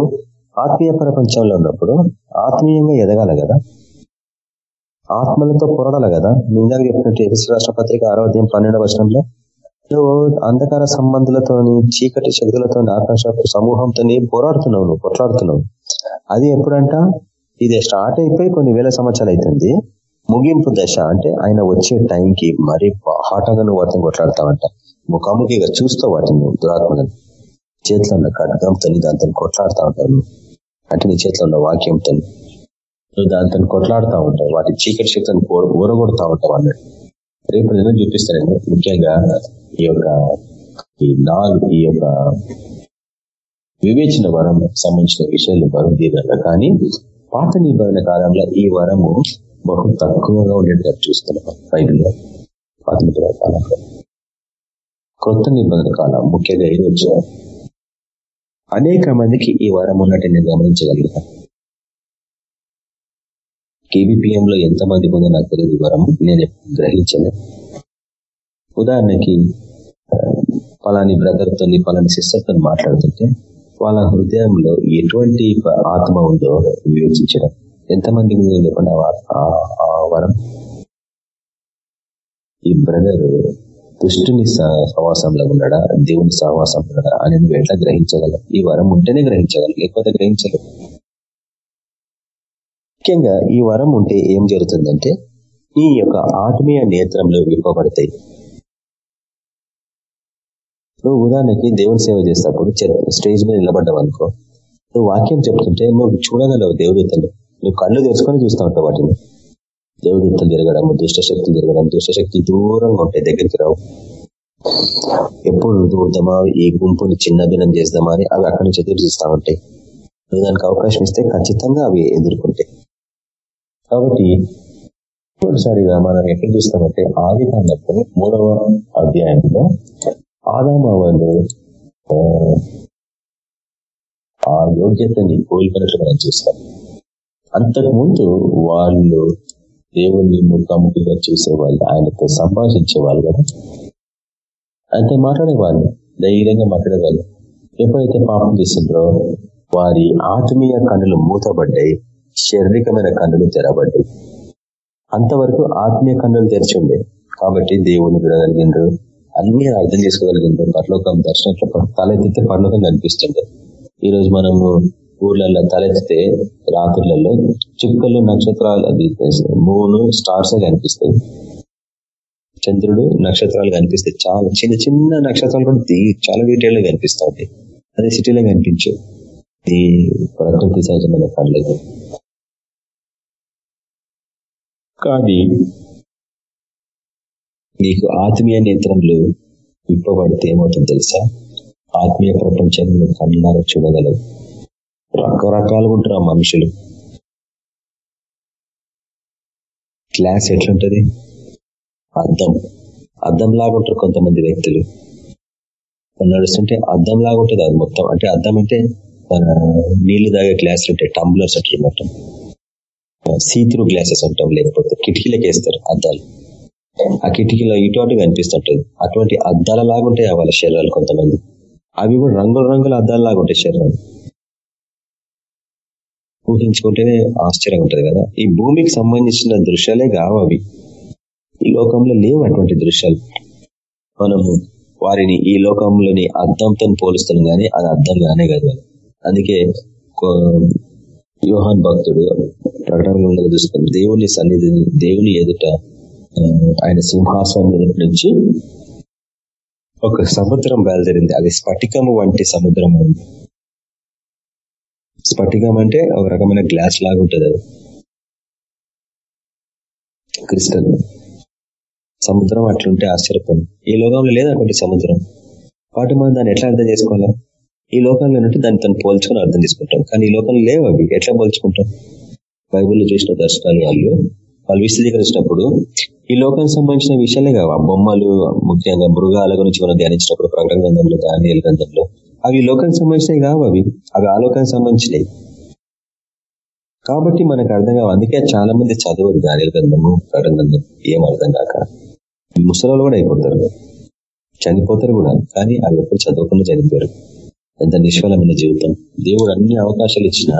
ఆత్మీయ ప్రపంచంలో ఉన్నప్పుడు ఆత్మీయంగా ఎదగాల కదా? ఆత్మలతో పొరడాలి కదా? నువ్వు ఇందాక చెప్పినట్టు ఎపిసి రాష్ట్ర పత్రిక ఆరోగ్యం పన్నెండవ వచనంలో నువ్వు అంధకార సంబంధులతోని చీకటి శక్తులతో ఆకాశ సమూహంతో పోరాడుతున్నావు నువ్వు కొట్లాడుతున్నావు. అది ఎప్పుడంట? ఇది స్టార్ట్ అయిపోయి కొన్ని వేల సంవత్సరాలు అవుతుంది ముగింపు దశ అంటే ఆయన వచ్చే టైంకి మరీ హాటంగా నువ్వు వాటిని కొట్లాడతావంట. ముఖాముఖిగా చూస్తావు వాటిని దురాత్మలను చేతిలో ఉన్న ఖడ్గంతో దాంతో కొట్లాడుతూ ఉంటావు అంటే నీ చేతిలో ఉన్న వాక్యంతో నువ్వు దాంతో కొట్లాడుతూ ఉంటావు. వాటి చీకటి శక్తిని ఊరగొడతా ఉంటావు అన్నట్టు. రేపు నేను చూపిస్తారండి ముఖ్యంగా ఈ యొక్క ఈ నాలుగు ఈ యొక్క వివేచన వరం సంబంధించిన విషయాలు వరం తీరాల కానీ పాత నిబంధన కాలంలో ఈ వరము బహు తక్కువగా ఉండేటట్టు చూస్తున్నాం బైబిల్లో పాత నిబంధన కాలంలో. కొత్త నిబంధన కాలం ముఖ్యంగా ఈరోజు అనేక మందికి ఈ వరం ఉన్నట్టు నేను కెబిపిఎం లో ఎంత ఎంతమంది ఉందో నాకు తెలియదు వరం నేను గ్రహించలేదు. ఉదాహరణకి పలాని బ్రదర్తో పలాని సిస్టర్తో మాట్లాడుతుంటే వాళ్ళ హృదయంలో ఎటువంటి ఆత్మ ఉందో వివేచించడం. ఎంతమంది లేకుండా ఆ వరం. ఈ బ్రదర్ దుష్టుని సహవాసంలో ఉన్నాడా? దేవుని సహవాసం ఉన్నాడా? అని నువ్వు ఎట్లా గ్రహించగలవు? ఈ వరం ఉంటేనే గ్రహించగలవు లేకపోతే గ్రహించలేవు. ముఖ్యంగా ఈ వరం ఉంటే ఏం జరుగుతుందంటే ఈ యొక్క ఆత్మీయ నేత్రంలో విప్పబడతాయి నువ్వు ఉదాహరణకి దేవుని సేవ చేసినప్పుడు స్టేజ్ మీద నిలబడ్డావు అనుకో నువ్వు వాక్యం చెప్తుంటే నువ్వు చూడగలవు దేవుడితలు నువ్వు కళ్ళు తెరుచుకొని చూస్తూ ఉంటావు వాటిని. దేవుడితలు తిరగడం దుష్టశక్తులు తిరగడం దుష్టశక్తి దూరంగా ఉంటాయి దగ్గరికి రావు. ఎప్పుడు దూడదామా ఈ గుంపుని చిన్న భిన్నం చేద్దామా అని అవి అక్కడి నుంచి ఎదురు చూస్తూ ఉంటాయి. నువ్వు దానికి అవకాశం ఇస్తే ఖచ్చితంగా అవి ఎదుర్కొంటాయి. కాబట్టి మొదటిసారిగా మనం ఎక్కడ చూస్తామంటే ఆది కాండపు మూడవ అధ్యాయంలో ఆదామావాళ్ళు ఆ యోగ్యతని కోల్పోయినట్లు మనం చూస్తాం. అంతకుముందు వాళ్ళు దేవుణ్ణి ముఖాముఖిగా చూసేవాళ్ళు ఆయనతో సంభాషించేవాళ్ళు కదా. ఆయనతో మాట్లాడేవాళ్ళు ధైర్యంగా మాట్లాడేవాళ్ళు. ఎప్పుడైతే పాపం చేసిండ్రో వారి ఆత్మీయ కన్నులు మూతబడ్డాయి. శారీరకమైన కన్నులు తెరబడ్డాయి అంతవరకు ఆత్మీయ కన్నులు తెరిచి ఉండే కాబట్టి దేవుని విడగలిగిండ్రు అన్ని అర్థం చేసుకోగలిగిండ్రు. పరలోకం దర్శనం తలెత్తితే పరలోకం కనిపిస్తుండే ఈ రోజు మనము ఊర్లలో తలెత్తితే రాత్రులలో చుక్కలు నక్షత్రాలు అవి మూను స్టార్స్ కనిపిస్తాయి. చంద్రుడు నక్షత్రాలు కనిపిస్తాయి. చాలా చిన్న చిన్న నక్షత్రాలు కూడా చాలా డీటెయిల్గా కనిపిస్తా ఉంటాయి అదే సిటీలో కనిపించు ఈ ప్రకృతి సహజమైన కళ్ళకి కానీ నీకు ఆత్మీయ నేత్రములు విప్పబడితే ఏమవుతుంది తెలుసా? ఆత్మీయ ప్రపంచంలో కళ్ళారా చూడగలవు. రకరకాలుగా ఉంటారు ఆ మనుషులు. క్లాస్ ఎట్లుంటది? అద్దం. అద్దం లాగా ఉంటారు కొంతమంది వ్యక్తులు. నడుస్తుంటే అద్దం లాగా ఉంటుంది అది మొత్తం. అంటే అద్దం అంటే నీళ్ళు తాగే గ్లాసులు ఉంటాయి టంబ్లర్స్ అట్లా సీత్రూ గ్లాసెస్ అంటాం లేకపోతే కిటికీలకు వేస్తారు అద్దాలు. ఆ కిటికీలో ఇటు కనిపిస్తుంటుంది అటువంటి అద్దాల లాగా ఉంటాయి వాళ్ళ శరీరాలు కొంతమంది. అవి కూడా రంగుల రంగుల అద్దాల లాగా ఉంటాయి శరీరాలు. ఊహించుకుంటేనే ఆశ్చర్యంగా ఉంటుంది కదా. ఈ భూమికి సంబంధించిన దృశ్యాలే కావు అవి. ఈ లోకంలో లేవు అటువంటి దృశ్యాలు. మనము వారిని ఈ లోకంలోని అద్దంతో పోలుస్తున్నాం కానీ అది అర్థం కానే కాదు. అందుకే యోహాన్ భక్తుడు ప్రకటనలో చూస్తాం. దేవుని సన్నిధి దేవుని ఎదుట ఆయన సింహాసనం ఎదుటి నుంచి ఒక సముద్రం బయలుదేరింది. అది స్ఫటికము వంటి సముద్రం స్ఫటికం అంటే ఒక రకమైన గ్లాస్ లాగా ఉంటుంది అది. క్రిస్టల్. సముద్రం అట్లుంటే ఆశ్చర్యపోయింది ఈ లోకంలో లేదనుకోండి సముద్రం. వాటి మనం దాన్ని ఎట్లా అర్థం చేసుకోవాలా? ఈ లోకంలో ఏంటంటే దాన్ని తను పోల్చుకొని అర్థం చేసుకుంటాం. కానీ ఈ లోకంలో లేవు అవి. ఎట్లా పోల్చుకుంటాం? బైబుల్లో చూసిన దర్శనాలు వాళ్ళు వాళ్ళు విశదీకరించినప్పుడు ఈ లోకానికి సంబంధించిన విషయాలే కావు. బొమ్మలు ముఖ్యంగా మృగాల గురించి మనం ధ్యానించినప్పుడు ప్రకటన గ్రంథంలో దానియల గ్రంథంలో అవి లోకానికి సంబంధించినవి కావు అవి. అవి ఆ లోకానికి సంబంధించినవి. కాబట్టి మనకు అర్థం కావు. అందుకే చాలా మంది చదువు దానియల గ్రంథము ప్రకటన గ్రంథం. ఏం అర్థం కాక. ముసలాలు కూడా అయిపోతారు. చనిపోతారు కూడా. కానీ అవి ఎప్పుడు చదవకుండా చనిపోయారు ఎంత నిష్ఫలమైన జీవితం. దేవుడు అన్ని అవకాశాలు ఇచ్చినా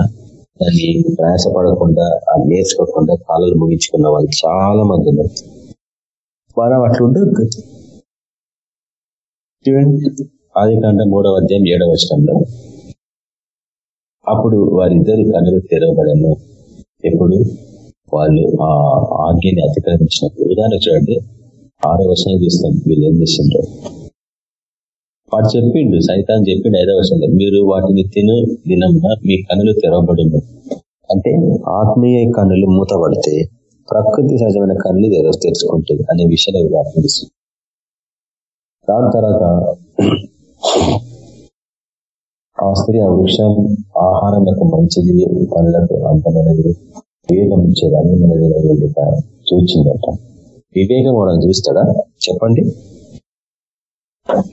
దాన్ని ప్రయాసపడకుండా అది నేర్చుకోకుండా కాలాలు ముగించుకున్న వాళ్ళు చాలా మంది ఉన్నారు. మనం అట్లుండదు ఆది కాండ మూడవ అధ్యాయం ఏడవ వర్షంలో అప్పుడు వారిద్దరి కన్నులు తెరవబడను. ఎప్పుడు? వాళ్ళు ఆ ఆజ్ఞని అతిక్రమించినప్పుడు. ఉదాహరణ చూడండి. ఆరో వర్షంలో చూస్తాం. వీళ్ళు ఏం చేసిండ్రో వాడు చెప్పిండు సైతాన్ చెప్పిండు ఐదవ వర్షంలో మీరు వాటిని తిను దినమున మీ కనులు తెరవబడును. అంటే ఆత్మీయ కన్నులు మూతపడితే ప్రకృతి సహజమైన కనులు ఏదో తెరుచుకుంటాయి అనే విషయాలు వ్యాపించింది దాని తర్వాత ఆ స్త్రీ ఆ వృక్షం ఆహారంలకు మంచిది పనులకు అంతమైనది వివేకం ఇచ్చేది అన్ని చూచిందట. వివేకం మనం చూస్తాడా? చెప్పండి.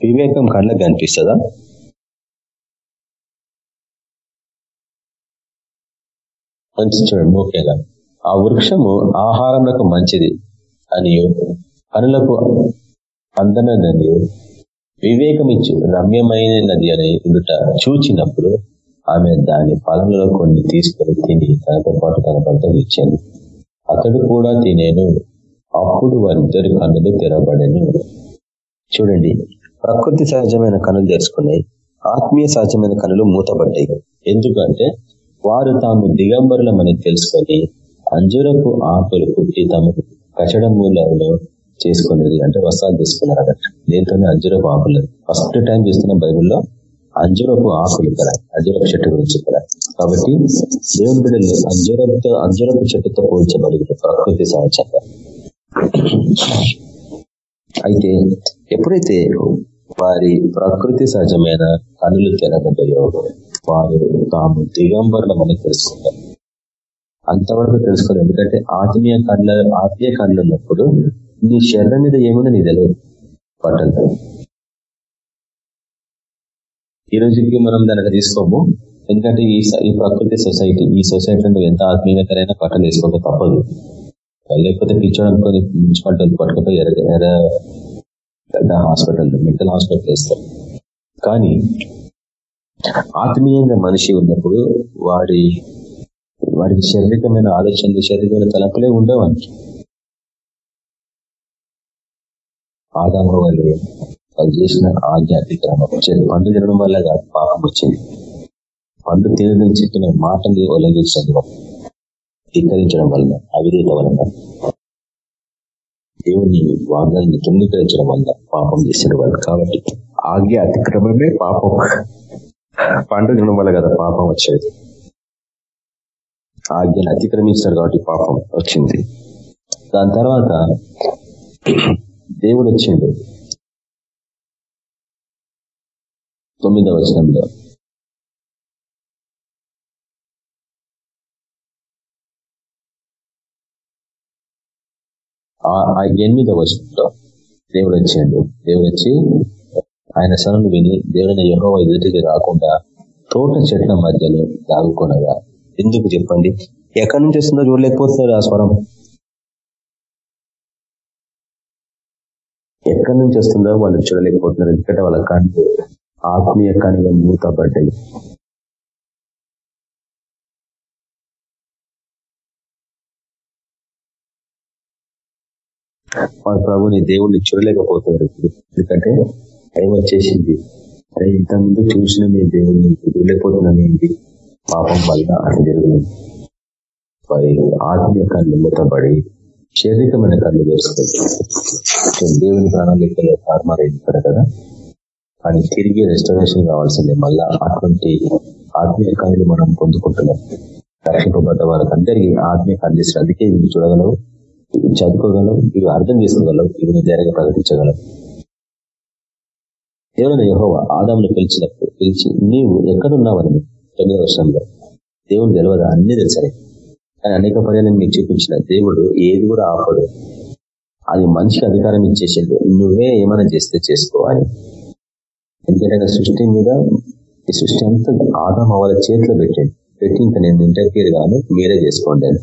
వివేకం కళ్ళకు కనిపిస్తుందా? మంచి చూడండి ముఖ్యంగా ఆ వృక్షము ఆహారంలో మంచిది అని కనులకు అందనని వివేకం ఇచ్చు రమ్యమైనది అని ఉండుట చూచినప్పుడు ఆమె దాని ఫలంలో కొన్ని తీసుకొని తిని తనతో పాటు తన భర్తకు ఇచ్చాను. అతడు కూడా తినేను. అప్పుడు వారిద్దరి కన్నులు తెరబడను చూడండి ప్రకృతి సహజమైన కనులు తెరుచుకున్నాయి ఆత్మీయ సహజమైన కనులు మూతబడ్డాయి. ఎందుకంటే వారు తాము దిగంబరులమని తెలుసుకొని అంజురపు ఆకులు పుట్టి తాము కచడమూలలో చేసుకునేది అంటే వస్త్రాలు తీసుకున్నారు అక్కడ. దేంతోనే అంజురపు ఆకులు ఫస్ట్ టైం చూస్తున్న బైబుల్లో అంజురపు ఆకులు ఇక్కడ అంజురపు చెట్టు గురించి ఇక్కడ కాబట్టి దేవుని బిడ్డలు అంజురపుతో అంజురపు చెట్టుతో పోల్చబడి ప్రకృతి సహజంగా. అయితే ఎప్పుడైతే వారి ప్రకృతి సహజమైన కనులు తెరబడ్డాయో వారు తాము దిగంబరులమని తెలుసుకుంటారు. అంతవరకు తెలుసుకోలేదు. ఎందుకంటే ఆత్మీయ కళ్ళ ఆత్మీయ కళ్ళు ఉన్నప్పుడు నీ శరీరం మీద ఏమైనా నీ తెలియదు. పట్టలు ఈ రోజుకి మనం దానికి తీసుకోము. ఎందుకంటే ఈ ఈ ప్రకృతి సొసైటీ ఈ సొసైటీలో ఎంత ఆత్మీయకరైనా పట్టలు వేసుకోక తప్పదు. లేకపోతే పిచ్చోడనుకొని మున్సిపాలిటీ ఎర్ర ఎర్ర పెద్ద హాస్పిటల్ మెంటల్ హాస్పిటల్ వేస్తారు. కానీ ఆత్మీయంగా మనిషి ఉన్నప్పుడు వాడి వాడికి శారీరకమైన ఆలోచనలు శారీరకమైన తలపులే ఉండవని ఆదాము వాళ్ళు వాళ్ళు చేసిన ఆధ్యాత్మిక్రమం పండు తినడం వల్ల కాదు పాపం వచ్చింది. పండు తినడం చెప్పిన మాటని ఉల్లంఘించడం ధిక్కరించడం వలన అవిధేత వలన. దేవుని వాగ్దాన్ని తృణీకరించడం వల్ల పాపం చేసిన వాళ్ళు. కాబట్టి ఆజ్ఞ అతిక్రమమే పాపం. పండుగ తినడం వల్ల కదా పాపం వచ్చేది. ఆజ్ఞను అతిక్రమించారు కాబట్టి పాపం వచ్చింది. దాని తర్వాత దేవుడు వచ్చిండు. తొమ్మిదవ వచనంలో. ఆ ఎనిమిదవ వచనంలో దేవుడు వచ్చిండు. దేవుడు వచ్చి ఆయన స్వరం విని దేవుడైన యోగ ఎదుటికి రాకుండా తోట చెట్ల మధ్యలో దాగుకొనగా ఎందుకు చెప్పండి? ఎక్కడి నుంచి వస్తుందో చూడలేకపోతున్నారు ఆ స్వరం. ఎక్కడి నుంచి వస్తుందో వాళ్ళు చూడలేకపోతున్నారు. ఎందుకంటే వాళ్ళ కన్ను ఆత్మీయ కన్నులు మూతపడ్డాయి వాళ్ళ ప్రభుని దేవుణ్ణి చూడలేకపోతున్నారు. ఎందుకంటే టైం వచ్చేసింది. అరే ఇంతకుముందు చూసిన మీ దేవుని చూడలేకపోతున్నాం ఏంటి? పాపం వల్ల అట్లా జరుగుతుంది ఆత్మీయ కళ్ళు మూతబడి శారీరకమైన కళ్ళు వేసుకుంటారు దేవుని ప్రణాళికలో తారుమారైపోతారు కదా? కానీ తిరిగి రెస్టరేషన్ కావాల్సిందే. మళ్ళా అటువంటి ఆత్మీయ కళ్ళు మనం పొందుకుంటున్నాం. రక్షింపబడ్డ వాళ్ళకందరికీ ఆత్మీయ కళ్ళు అందుకే చూడగలవు చదువుకోగలవు ఇవి అర్థం చేసుకోగలవు ఇవి ధైర్యంగా ప్రకటించగలవు ఎవరైనా యహోవ ఆదామును పిలిచినప్పుడు పిలిచి నీవు ఎక్కడున్నావని తొమ్మిదవ వర్షంలో దేవుడు తెలియదు? అన్ని తెలుసరే కానీ అనేక పర్యాలను మీకు చూపించిన దేవుడు ఏది కూడా ఆపడు. అది మనిషికి అధికారం ఇచ్చేసాడు నువ్వే ఏమైనా చేస్తే చేసుకో అని. ఎందుకంటే సృష్టి మీద ఈ సృష్టి అంతా ఆదాం వాళ్ళ చేతిలో పెట్టండి. పెట్టి ఇంకా నేను ఇంటర్ఫియర్ గాను మీరే చేసుకోండి అని.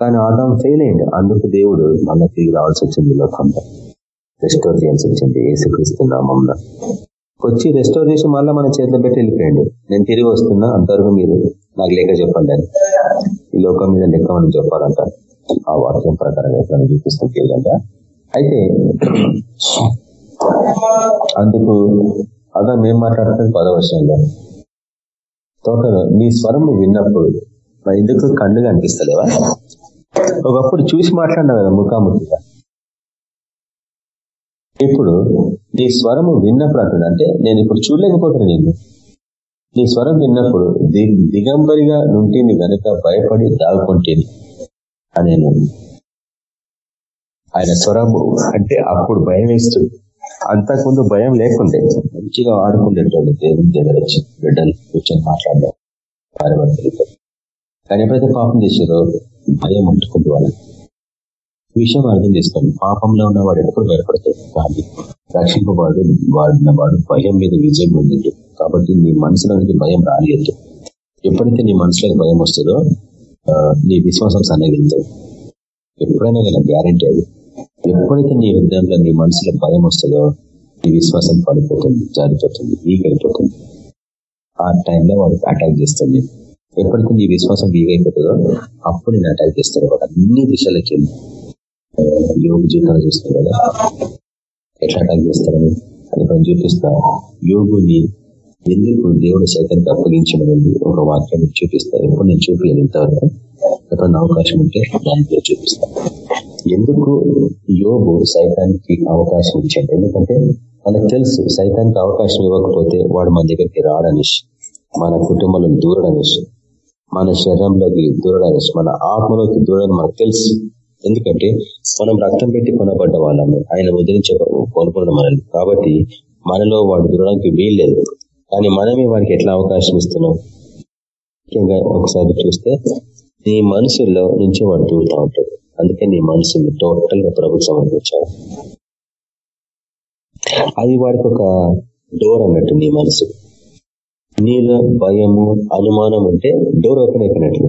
కానీ ఆదాం ఫెయిల్ అయింది అందుకు దేవుడు మళ్ళీ తిరిగి రావాల్సి వచ్చింది లోకంలో. రెస్టోర్ చేయాల్సి వచ్చింది. ఏసుక్రీస్తు నామంలో. వచ్చి రెస్టోర్ చేసి మళ్ళీ మన చేతిలో పెట్టి వెళ్ళిపోయండి. నేను తిరిగి వస్తున్నా అంతవరకు మీరు నాకు లేక చెప్పండి అని. ఈ లోకం మీద లెక్క మనం చెప్పాలంట. ఆ వాక్యం ప్రకారం ఎక్కడ చూపిస్తుంది అయితే అందుకు అదా మేము మాట్లాడుతుంది? పదవర్షంలో తోటలో నీ స్వరము విన్నప్పుడు ఎందుకు కళ్ళు కనిపిస్తలేవా ఒకప్పుడు చూసి మాట్లాడినావు కదా ముఖాముఖిగా. ఇప్పుడు నీ స్వరము విన్నప్పుడు అంటుంది అంటే నేను ఇప్పుడు చూడలేకపోతున్నా నేను నీ స్వరం విన్నప్పుడు దిగంబరిగా నుంటిని గనుక భయపడి దాగుకుంటేని అని ఆయన స్వరము అంటే అప్పుడు భయం వేస్తుంది. అంతకుముందు భయం లేకుండే మంచిగా ఆడుకుండేటోళ్ళు దేవుని దగ్గర వచ్చి బిడ్డలు కూర్చొని మాట్లాడడం. భార్యభర్తలతో కానీ ఎప్పుడైతే పాపం చేసారో భయం అంటుకుంటూ వాళ్ళకి విషయం అర్థం చేసుకోండి. పాపంలో ఉన్నవాడు ఎప్పుడు భయపడతాడు? కానీ రక్షింపబడు వాడిన వాడు భయం మీద విజయం పొందిండు. కాబట్టి నీ మనసులోనికి భయం రాలేదు ఎప్పుడైతే నీ మనసులోకి భయం వస్తుందో నీ విశ్వాసం సన్నగిలిందో ఎప్పుడైనా కదా గ్యారంటీ అది. ఎప్పుడైతే నీ హృదయంలో నీ మనసులో భయం వస్తుందో నీ విశ్వాసం పడిపోతుంది జారిపోతుంది వీక్ అయిపోతుంది ఆ టైంలో వాడు అటాక్ చేస్తుంది. ఎప్పటికీ నీ విశ్వాసం వీగైపోతుందో అయిపోతుందో అప్పుడు నేను అటాక్ చేస్తాను. వాడు అన్ని దిశలకి యోగ జీవితాలు చూస్తాను కదా. ఎట్లా అటాక్ చేస్తారని అది మనం చూపిస్తా. యోగుని ఎందుకు దేవుడు సైతానికి అప్పగించమనేది ఒక వాక్యాన్ని చూపిస్తారు ఎప్పుడు నేను చూపించాను ఇంతవరకు. ఎప్పుడన్నా అవకాశం ఉంటే దానికి చూపిస్తాను. ఎందుకు యోగు సైతానికి అవకాశం ఇచ్చాడు? ఎందుకంటే మనకు తెలుసు సైతానికి అవకాశం ఇవ్వకపోతే వాడు మన దగ్గరికి రాడనేసి మన కుటుంబంలో దూరడనేసి మన శరీరంలోకి దూరడానికి మన ఆత్మలోకి దూరడం మనకు తెలుసు. ఎందుకంటే మనం రక్తం పెట్టి కొనబడ్డ వాళ్ళము. ఆయన ముద్రించి కొనుక్కున్న మనల్ని. కాబట్టి మనలో వాడు దూరడానికి వీల్లేదు కానీ మనమే వాడికి ఎట్లా అవకాశం ఇస్తున్నాం? ముఖ్యంగా ఒకసారి చూస్తే నీ మనసులో నుంచి వాడు దూరుతూ ఉంటాడు. అందుకే నీ మనసుని టోటల్గా ప్రభుత్వం సమర్పించావు అది వాడికి ఒక డోర్ అన్నట్టు నీ మనసు. నీలో భయము అనుమానం ఉంటే డోర్ ఓపెన్ అయిపోయినట్లు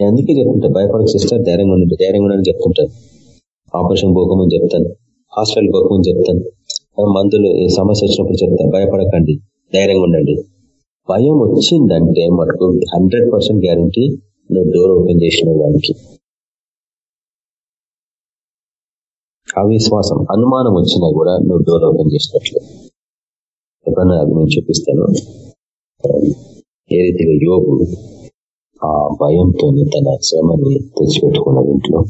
అందుకే చెప్తుంటా భయపడక సిస్టర్ ధైర్యంగా ఉండండి ధైర్యంగా ఉండని చెప్తుంటాను ఆపరేషన్ పోకమని చెప్తాను హాస్పిటల్ పోకమని చెప్తాను. మందులు ఏ సమస్య వచ్చినప్పుడు చెప్తాను భయపడకండి ధైర్యంగా ఉండండి. భయం వచ్చిందంటే మనకు హండ్రెడ్ పర్సెంట్ గ్యారంటీ నువ్వు డోర్ ఓపెన్ చేసిన దానికి అవిశ్వాసం అనుమానం వచ్చినా కూడా నువ్వు డోర్ ఓపెన్ చేసినట్లు. ఎప్పుడన్నా అది నేను చూపిస్తాను. ఏ రీతిగా యోగు ఆ భయంతో తన శ్రమని తెచ్చిపెట్టుకున్నాడు ఇంట్లో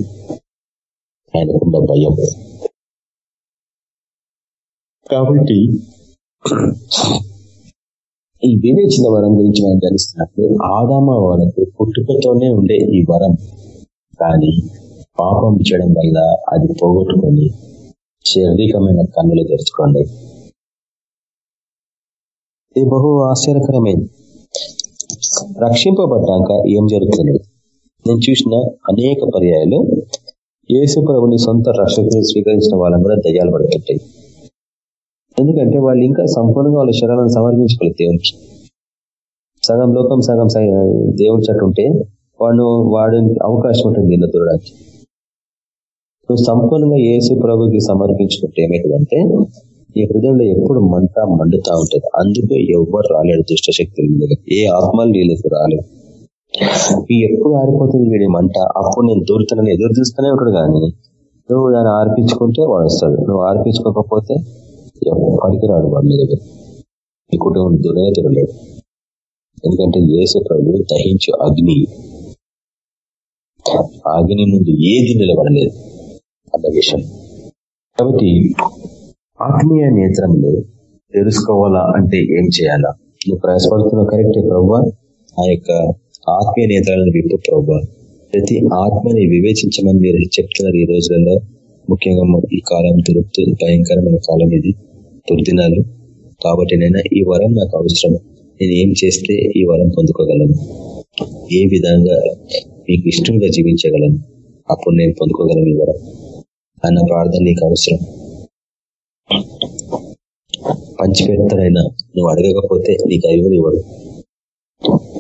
ఆయనకున్న భయం. కాబట్టి ఈ వివేచన వరం గురించి మనం తెలుస్తున్నప్పుడు ఆదామ వాళ్ళకు పుట్టుకతోనే ఉండే ఈ వరం. కానీ పాపం చేయడం వల్ల అది పోగొట్టుకొని శారీరకమైన కన్నులు తెరుచుకోండి. ఇది బహు ఆశ్చర్యకరమైంది. రక్షింపబడ్డాక ఏం జరుగుతుంది నేను చూసిన అనేక పర్యాయాలు యేసు ప్రభుని సొంత రక్షకులు స్వీకరించిన వాళ్ళందరూ కూడా దయ్యాలు పడుతుంటాయి ఎందుకంటే వాళ్ళు ఇంకా సంపూర్ణంగా వాళ్ళ శరీరాలను సమర్పించుకోలేదు దేవునికి. సగం లోకం సగం దేవుడి చట్టు ఉంటే వాడు వాడు అవకాశం ఉంటుంది నిన్న దూరడానికి. నువ్వు సంపూర్ణంగా ఏసు ప్రభుకి సమర్పించుకుంటే ఏమవుతుందంటే ఈ హృదయంలో ఎప్పుడు మంట మండుతా ఉంటుంది. అందుకే ఎవరు రాలేడు దుష్టశక్తుల ఏ ఆత్మలు నీళ్ళకి రాలేదు. ఈ ఎప్పుడు ఆరిపోతుంది వీడి మంట? అప్పుడు నేను దూరుతానని ఎదురు చూస్తూనే ఉంటాడు కానీ నువ్వు దాన్ని ఆర్పించుకుంటే వాడు వస్తాడు నువ్వు ఆర్పించుకోకపోతే ఎప్పటికీ రాడు వాడి మీ దగ్గర. నీ కుటుంబం దూరమే తిరగలేడు ఎందుకంటే ఏసు ప్రభు దహించు అగ్ని. అగ్ని ముందు ఏది నిలబడలేదు. అన్న విషయం. కాబట్టి ఆత్మీయ నేత్రంలో తెలుసుకోవాలా అంటే ఏం చేయాలా? నువ్వు ప్రయాసపడుతున్నావు కరెక్టే ప్రభు ఆ యొక్క ఆత్మీయ నేత్రాలను విప్పు ప్రభు ప్రతి ఆత్మని వివేచించమని మీరు చెప్తున్నారు ఈ రోజులలో. ముఖ్యంగా ఈ కాలం దురుప్తు భయంకరమైన కాలం ఇది. దుర్దినాలు. కాబట్టి నేను ఈ వరం నాకు అవసరం నేను ఏం చేస్తే ఈ వరం పొందుకోగలను? ఏ విధంగా మీకు ఇష్టంగా జీవించగలను? అప్పుడు నేను పొందుకోగలను ఈ వరం. అన్న ప్రార్థన నీకు అవసరం. పంచిపెడతాడైనా. నువ్వు అడగకపోతే నీకు అయ్యని ఇవ్వడు.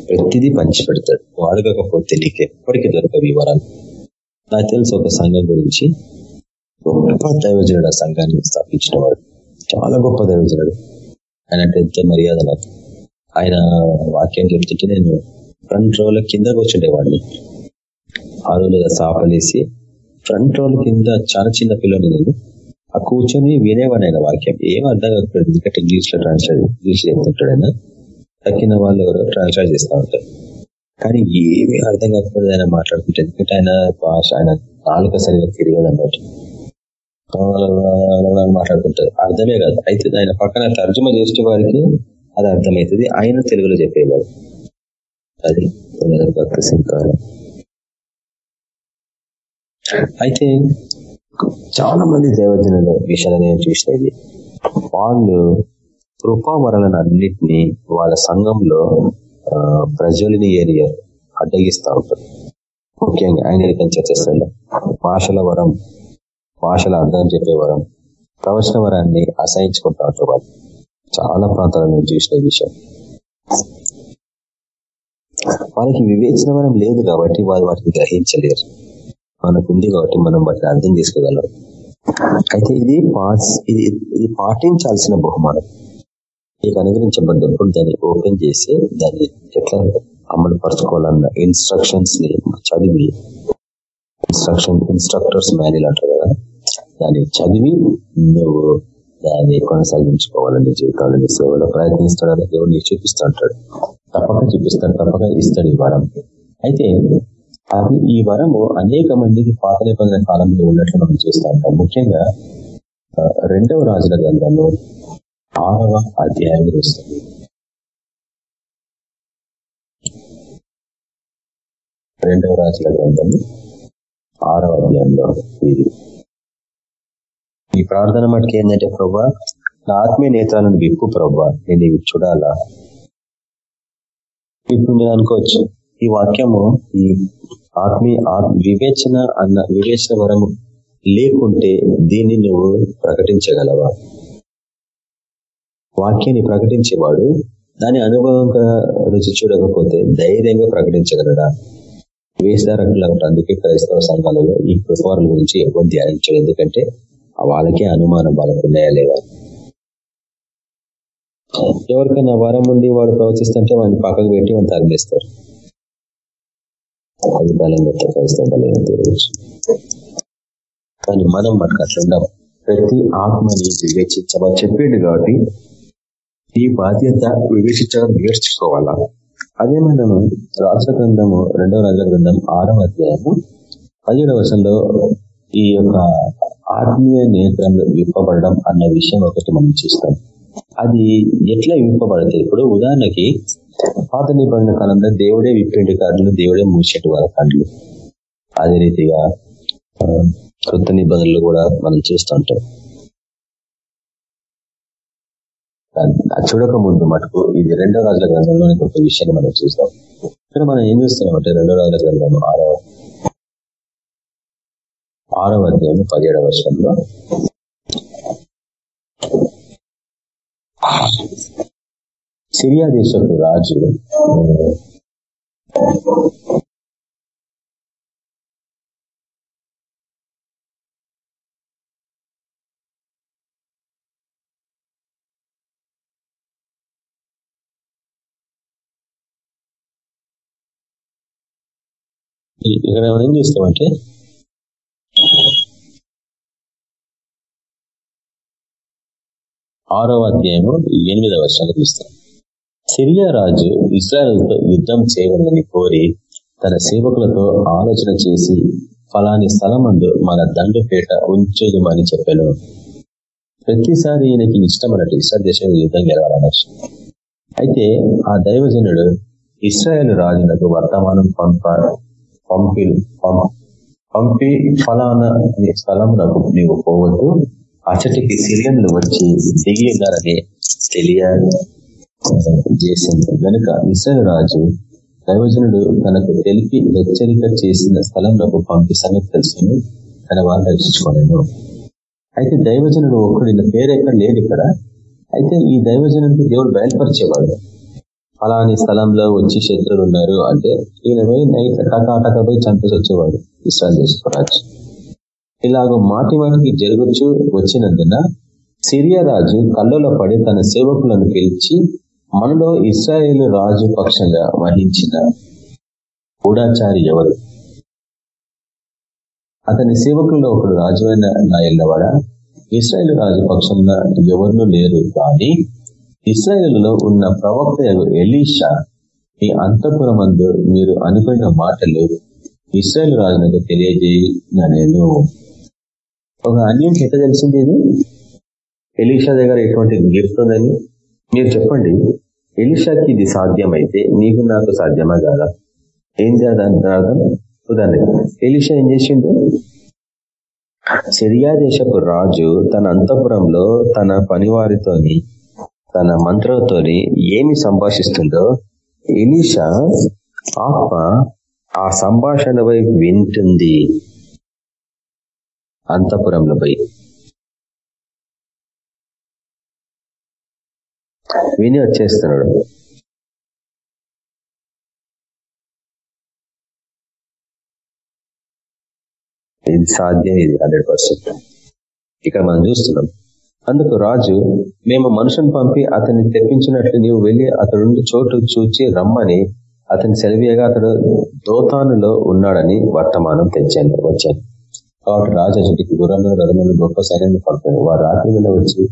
ప్రతిదీ పంచిపెడతాడు. నువ్వు అడగకపోతే నీకు ఎప్పటికీ దొరకవు వివరాలు నాకు తెలుసు ఒక సంఘం గురించి. గొప్ప దైవజనుడు ఆ సంఘాన్ని స్థాపించిన వాడు. చాలా గొప్ప దైవజనుడు. ఆయన అంటే ఎంతో మర్యాద నాకు. ఆయన వాక్యం చెప్తుంటే నేను ఫ్రంట్ రోల కింద కూర్చుండేవాడిని. ఆ రోజు సాపలేసి ఫ్రంట్ రోల కింద చాలా చిన్న పిల్లని నేను. ఆ కూర్చొని వినేవాడు ఆయన వాక్యం. ఏం అర్థం కాకపోయింది ఎందుకంటే ఇంగ్లీష్లో ట్రాన్స్లేట్ ఇంగ్లీష్ చెప్తుంటాడు ఆయన? తక్కిన వాళ్ళు ఎవరో ట్రాన్స్లేట్ చేస్తూ ఉంటారు. కానీ ఏమీ అర్థం కాకపోతే ఆయన మాట్లాడుతుంటే ఎందుకంటే ఆయన భాష ఆయన నాలుక సరిగా తిరగదు అన్నట్టు మాట్లాడుతుంటారు అర్థమే కాదు అయితే ఆయన పక్కన తర్జుమ చేసే వారికి అది అర్థమవుతుంది ఆయన తెలుగులో చెప్పేవాడు అది భక్తి సింకారం అయితే చాలా మంది దైవజనుల విషయాలు నేను చూసినది వాళ్ళు కృపావరలను అన్నిటిని వాళ్ళ సంఘంలో ప్రజలని ఏరియా అడ్డగిస్తూ ఉంటారు. ముఖ్యంగా ఆయన చర్చస్లో భాషల వరం భాషల అర్థం చెప్పే వరం ప్రవచన వరాన్ని అసహించుకుంటా ఉంటారు వాళ్ళు. చాలా ప్రాంతాలను నేను చూసిన విషయం. వాళ్ళకి వివేచన వరం లేదు కాబట్టి వాళ్ళు వాటిని గ్రహించలేరు. మనకుంది కాబట్టి మనం వాటిని అర్థం చేసుకోగలం. అయితే ఇది ఇది ఇది పాటించాల్సిన బహుమానం. నీకు అనుగ్రహించబడ్డప్పుడు దాన్ని ఓపెన్ చేసి దాన్ని ఎట్లా అమలు పరచుకోవాలన్న ఇన్స్ట్రక్షన్స్ని చదివి ఇన్స్ట్రక్షన్ ఇన్స్ట్రక్టర్స్ మాన్యుల్ అంటారు కదా దాన్ని చదివి నువ్వు దాన్ని కొనసాగించుకోవాలని జీవితంలో నీ సేవలో. ప్రయత్నిస్తాడు దేవుడు నీకు చూపిస్తూ ఉంటాడు తప్పక చూపిస్తాడు తప్పక ఇస్తాడు ఈ వరం. అయితే అది ఈ వరము అనేక మందికి పాతలే పొందిన కాలంలో ఉన్నట్లు మనం చూస్తాం. ముఖ్యంగా రెండవ రాజుల గ్రంథంలో ఆరవ అధ్యాయం వస్తుంది రెండవ రాజుల గ్రంథం ఆరవ అధ్యాయంలో ఇది. ఈ ప్రార్థన మటుకు ఏంటంటే ప్రభా నా ఆత్మీయ నేత్రాలను విప్పు ప్రభా. నేను ఇవి చూడాలా? ఇప్పుడు నేను అనుకోవచ్చు ఈ వాక్యము ఈ ఆత్మీయ వివేచన అన్న వివేచన వరము లేకుంటే దీన్ని నువ్వు ప్రకటించగలవా? వాక్యాన్ని ప్రకటించేవాడు దాని అనుభవంగా రుచి చూడకపోతే ధైర్యంగా ప్రకటించగలడా? వేసారకులు అందుకే క్రైస్తవ సంఘాలలో ఈ కృపారుల గురించి ఎవరు ధ్యానించారు. ఎందుకంటే వాళ్ళకే అనుమానం వాళ్ళకు ఉన్నాయా ఎవరికైనా వరం ఉండి వాడు ప్రవచిస్తుంటే వాడిని పక్కకు పెట్టి వాడిని తగిలేస్తారు క్రైస్తవ కానీ మనం మనకు అట్లా ప్రతి ఆత్మని వివేచించమని చెప్పిండు కాబట్టి ఈ బాధ్యత వివేచించడం నేర్చుకోవాలా? అదే మనము రాష్ట్ర గ్రంథము రెండవ రాజుల గ్రంథం ఆరవ అధ్యాయము పదిహేడవ వర్షంలో ఈ యొక్క ఆత్మీయ నియంత్రణ విప్పబడడం అన్న విషయం ఒకటి మనం చూస్తాం. అది ఎట్లా విప్పబడతాయి ఇప్పుడు ఉదాహరణకి పాత నిబంధన కాలంలో దేవుడే విప్పిండి కార్డులు దేవుడే మూసేటి వారి కార్డులు. అదే రీతిగా కొత్త నిబంధనలు కూడా మనం చూస్తుంటాం చూడక ముందు మటుకు ఇది రెండో రాజుల గ్రంథంలోని ఒక విషయాన్ని మనం చూస్తాం. ఇక్కడ మనం ఏం చూస్తున్నాం అంటే రెండో రాజుల గ్రంథం ఆరో ఆరవ అధ్యాయం పదిహేడవ వర్షంలో సిరియా దేశపు రాజు ఇక్కడ మనం ఏం చేస్తామంటే ఆరవ అధ్యాయము ఎనిమిదవ వర్షాలు చూస్తాం సిరియా రాజు ఇస్రాయల్తో యుద్ధం చేయవాలని కోరి తన సేవకులతో ఆలోచన చేసి ఫలాని స్థలమందు మన దండుపేట ఉంచుదమని చెప్పాను. ప్రతిసారి ఈయనకి ఇష్టం అన్నట్టు ఇస్రాయల్ దేశంలో యుద్ధం గెలవాలన్న అయితే ఆ దైవజనుడు ఇస్రాయల్ రాజునకు వర్తమానం పంప పంపి పంపి ఫలానా స్థలమునకు నీవు పోవద్దు. అచ్చటికి సిరియన్లు వచ్చి దిగియగారని తెలియ చేసింది కనుక ఇసర రాజు దైవజనుడు తనకు తెలిపి హెచ్చరిక చేసిన స్థలంలోకి పంపి సంగతి తెలుసుకుని తన వారిని రక్షించుకోలేను అయితే దైవజనుడు ఒక్కడి పేరు ఎక్కడ లేదు ఇక్కడ. అయితే ఈ దైవజనుడికి దేవుడు బయలుపరిచేవాడు. అలాని స్థలంలో వచ్చి శత్రులు ఉన్నారు అంటే ఈయన పోయి నైట్ కటాటక పోయి చంపేసి వచ్చేవాడు ఇస్రాయల్ ఇలాగ మాటి మాటికి జరగచ్చు వచ్చినందున సిరియా రాజు కళ్ళలో పడి తన సేవకులను పిలిచి మనలో ఇస్రాయేల్ రాజు పక్షంగా వహించిన గూఢాచారి ఎవరు? అతని సేవకుల్లో ఒకడు రాజు అయిన నా ఎల్లవాడ? ఇస్రాయేల్ రాజు పక్షంగా ఎవరు లేరు కానీ ఇస్రాయేల్లో ఉన్న ప్రవక్త ఎలీషా ఈ అంతఃపురమందు మీరు అనుకున్న మాటలు ఇస్రాయేల్ రాజునకు తెలియజేయ నేను ఒక అన్యం ఎట్లా తెలిసింది ఇది ఎలీషా దగ్గర ఎటువంటి గిఫ్ట్ ఉందని? మీరు చెప్పండి. ఎలీషాకి ఇది సాధ్యమైతే నీకు నాకు సాధ్యమా కాదా? ఏం చేయాలని అర్థం ఉదాహరణ. ఎలీషా ఏం చేసిండు? సిరియా దేశపు రాజు తన అంతపురంలో తన పనివారితోని తన మంత్రంతోని ఏమి సంభాషిస్తుందో ఎలిషా ఆత్మ ఆ సంభాషణ వైపు వింటుంది. అంతఃపురంలో పోయి. విని వచ్చేస్తున్నాడు. ఇది సాధ్యం ఇది హండ్రెడ్ పర్సెంట్. ఇక్కడ మనం చూస్తున్నాం అందుకు రాజు మేము మనుషుని పంపి అతన్ని తెప్పించినట్లు నీవు వెళ్ళి అతడు చోటు చూచి రమ్మని అతని సెలవీయగా అతడు దోతానులో ఉన్నాడని వర్తమానం తెచ్చాను వచ్చాను. కాబట్టి రాజు అతడికి గుర్రంలో రథంలో గొప్ప సైన్యాన్ని పడుతుంది వారు రాత్రి వేళ వచ్చి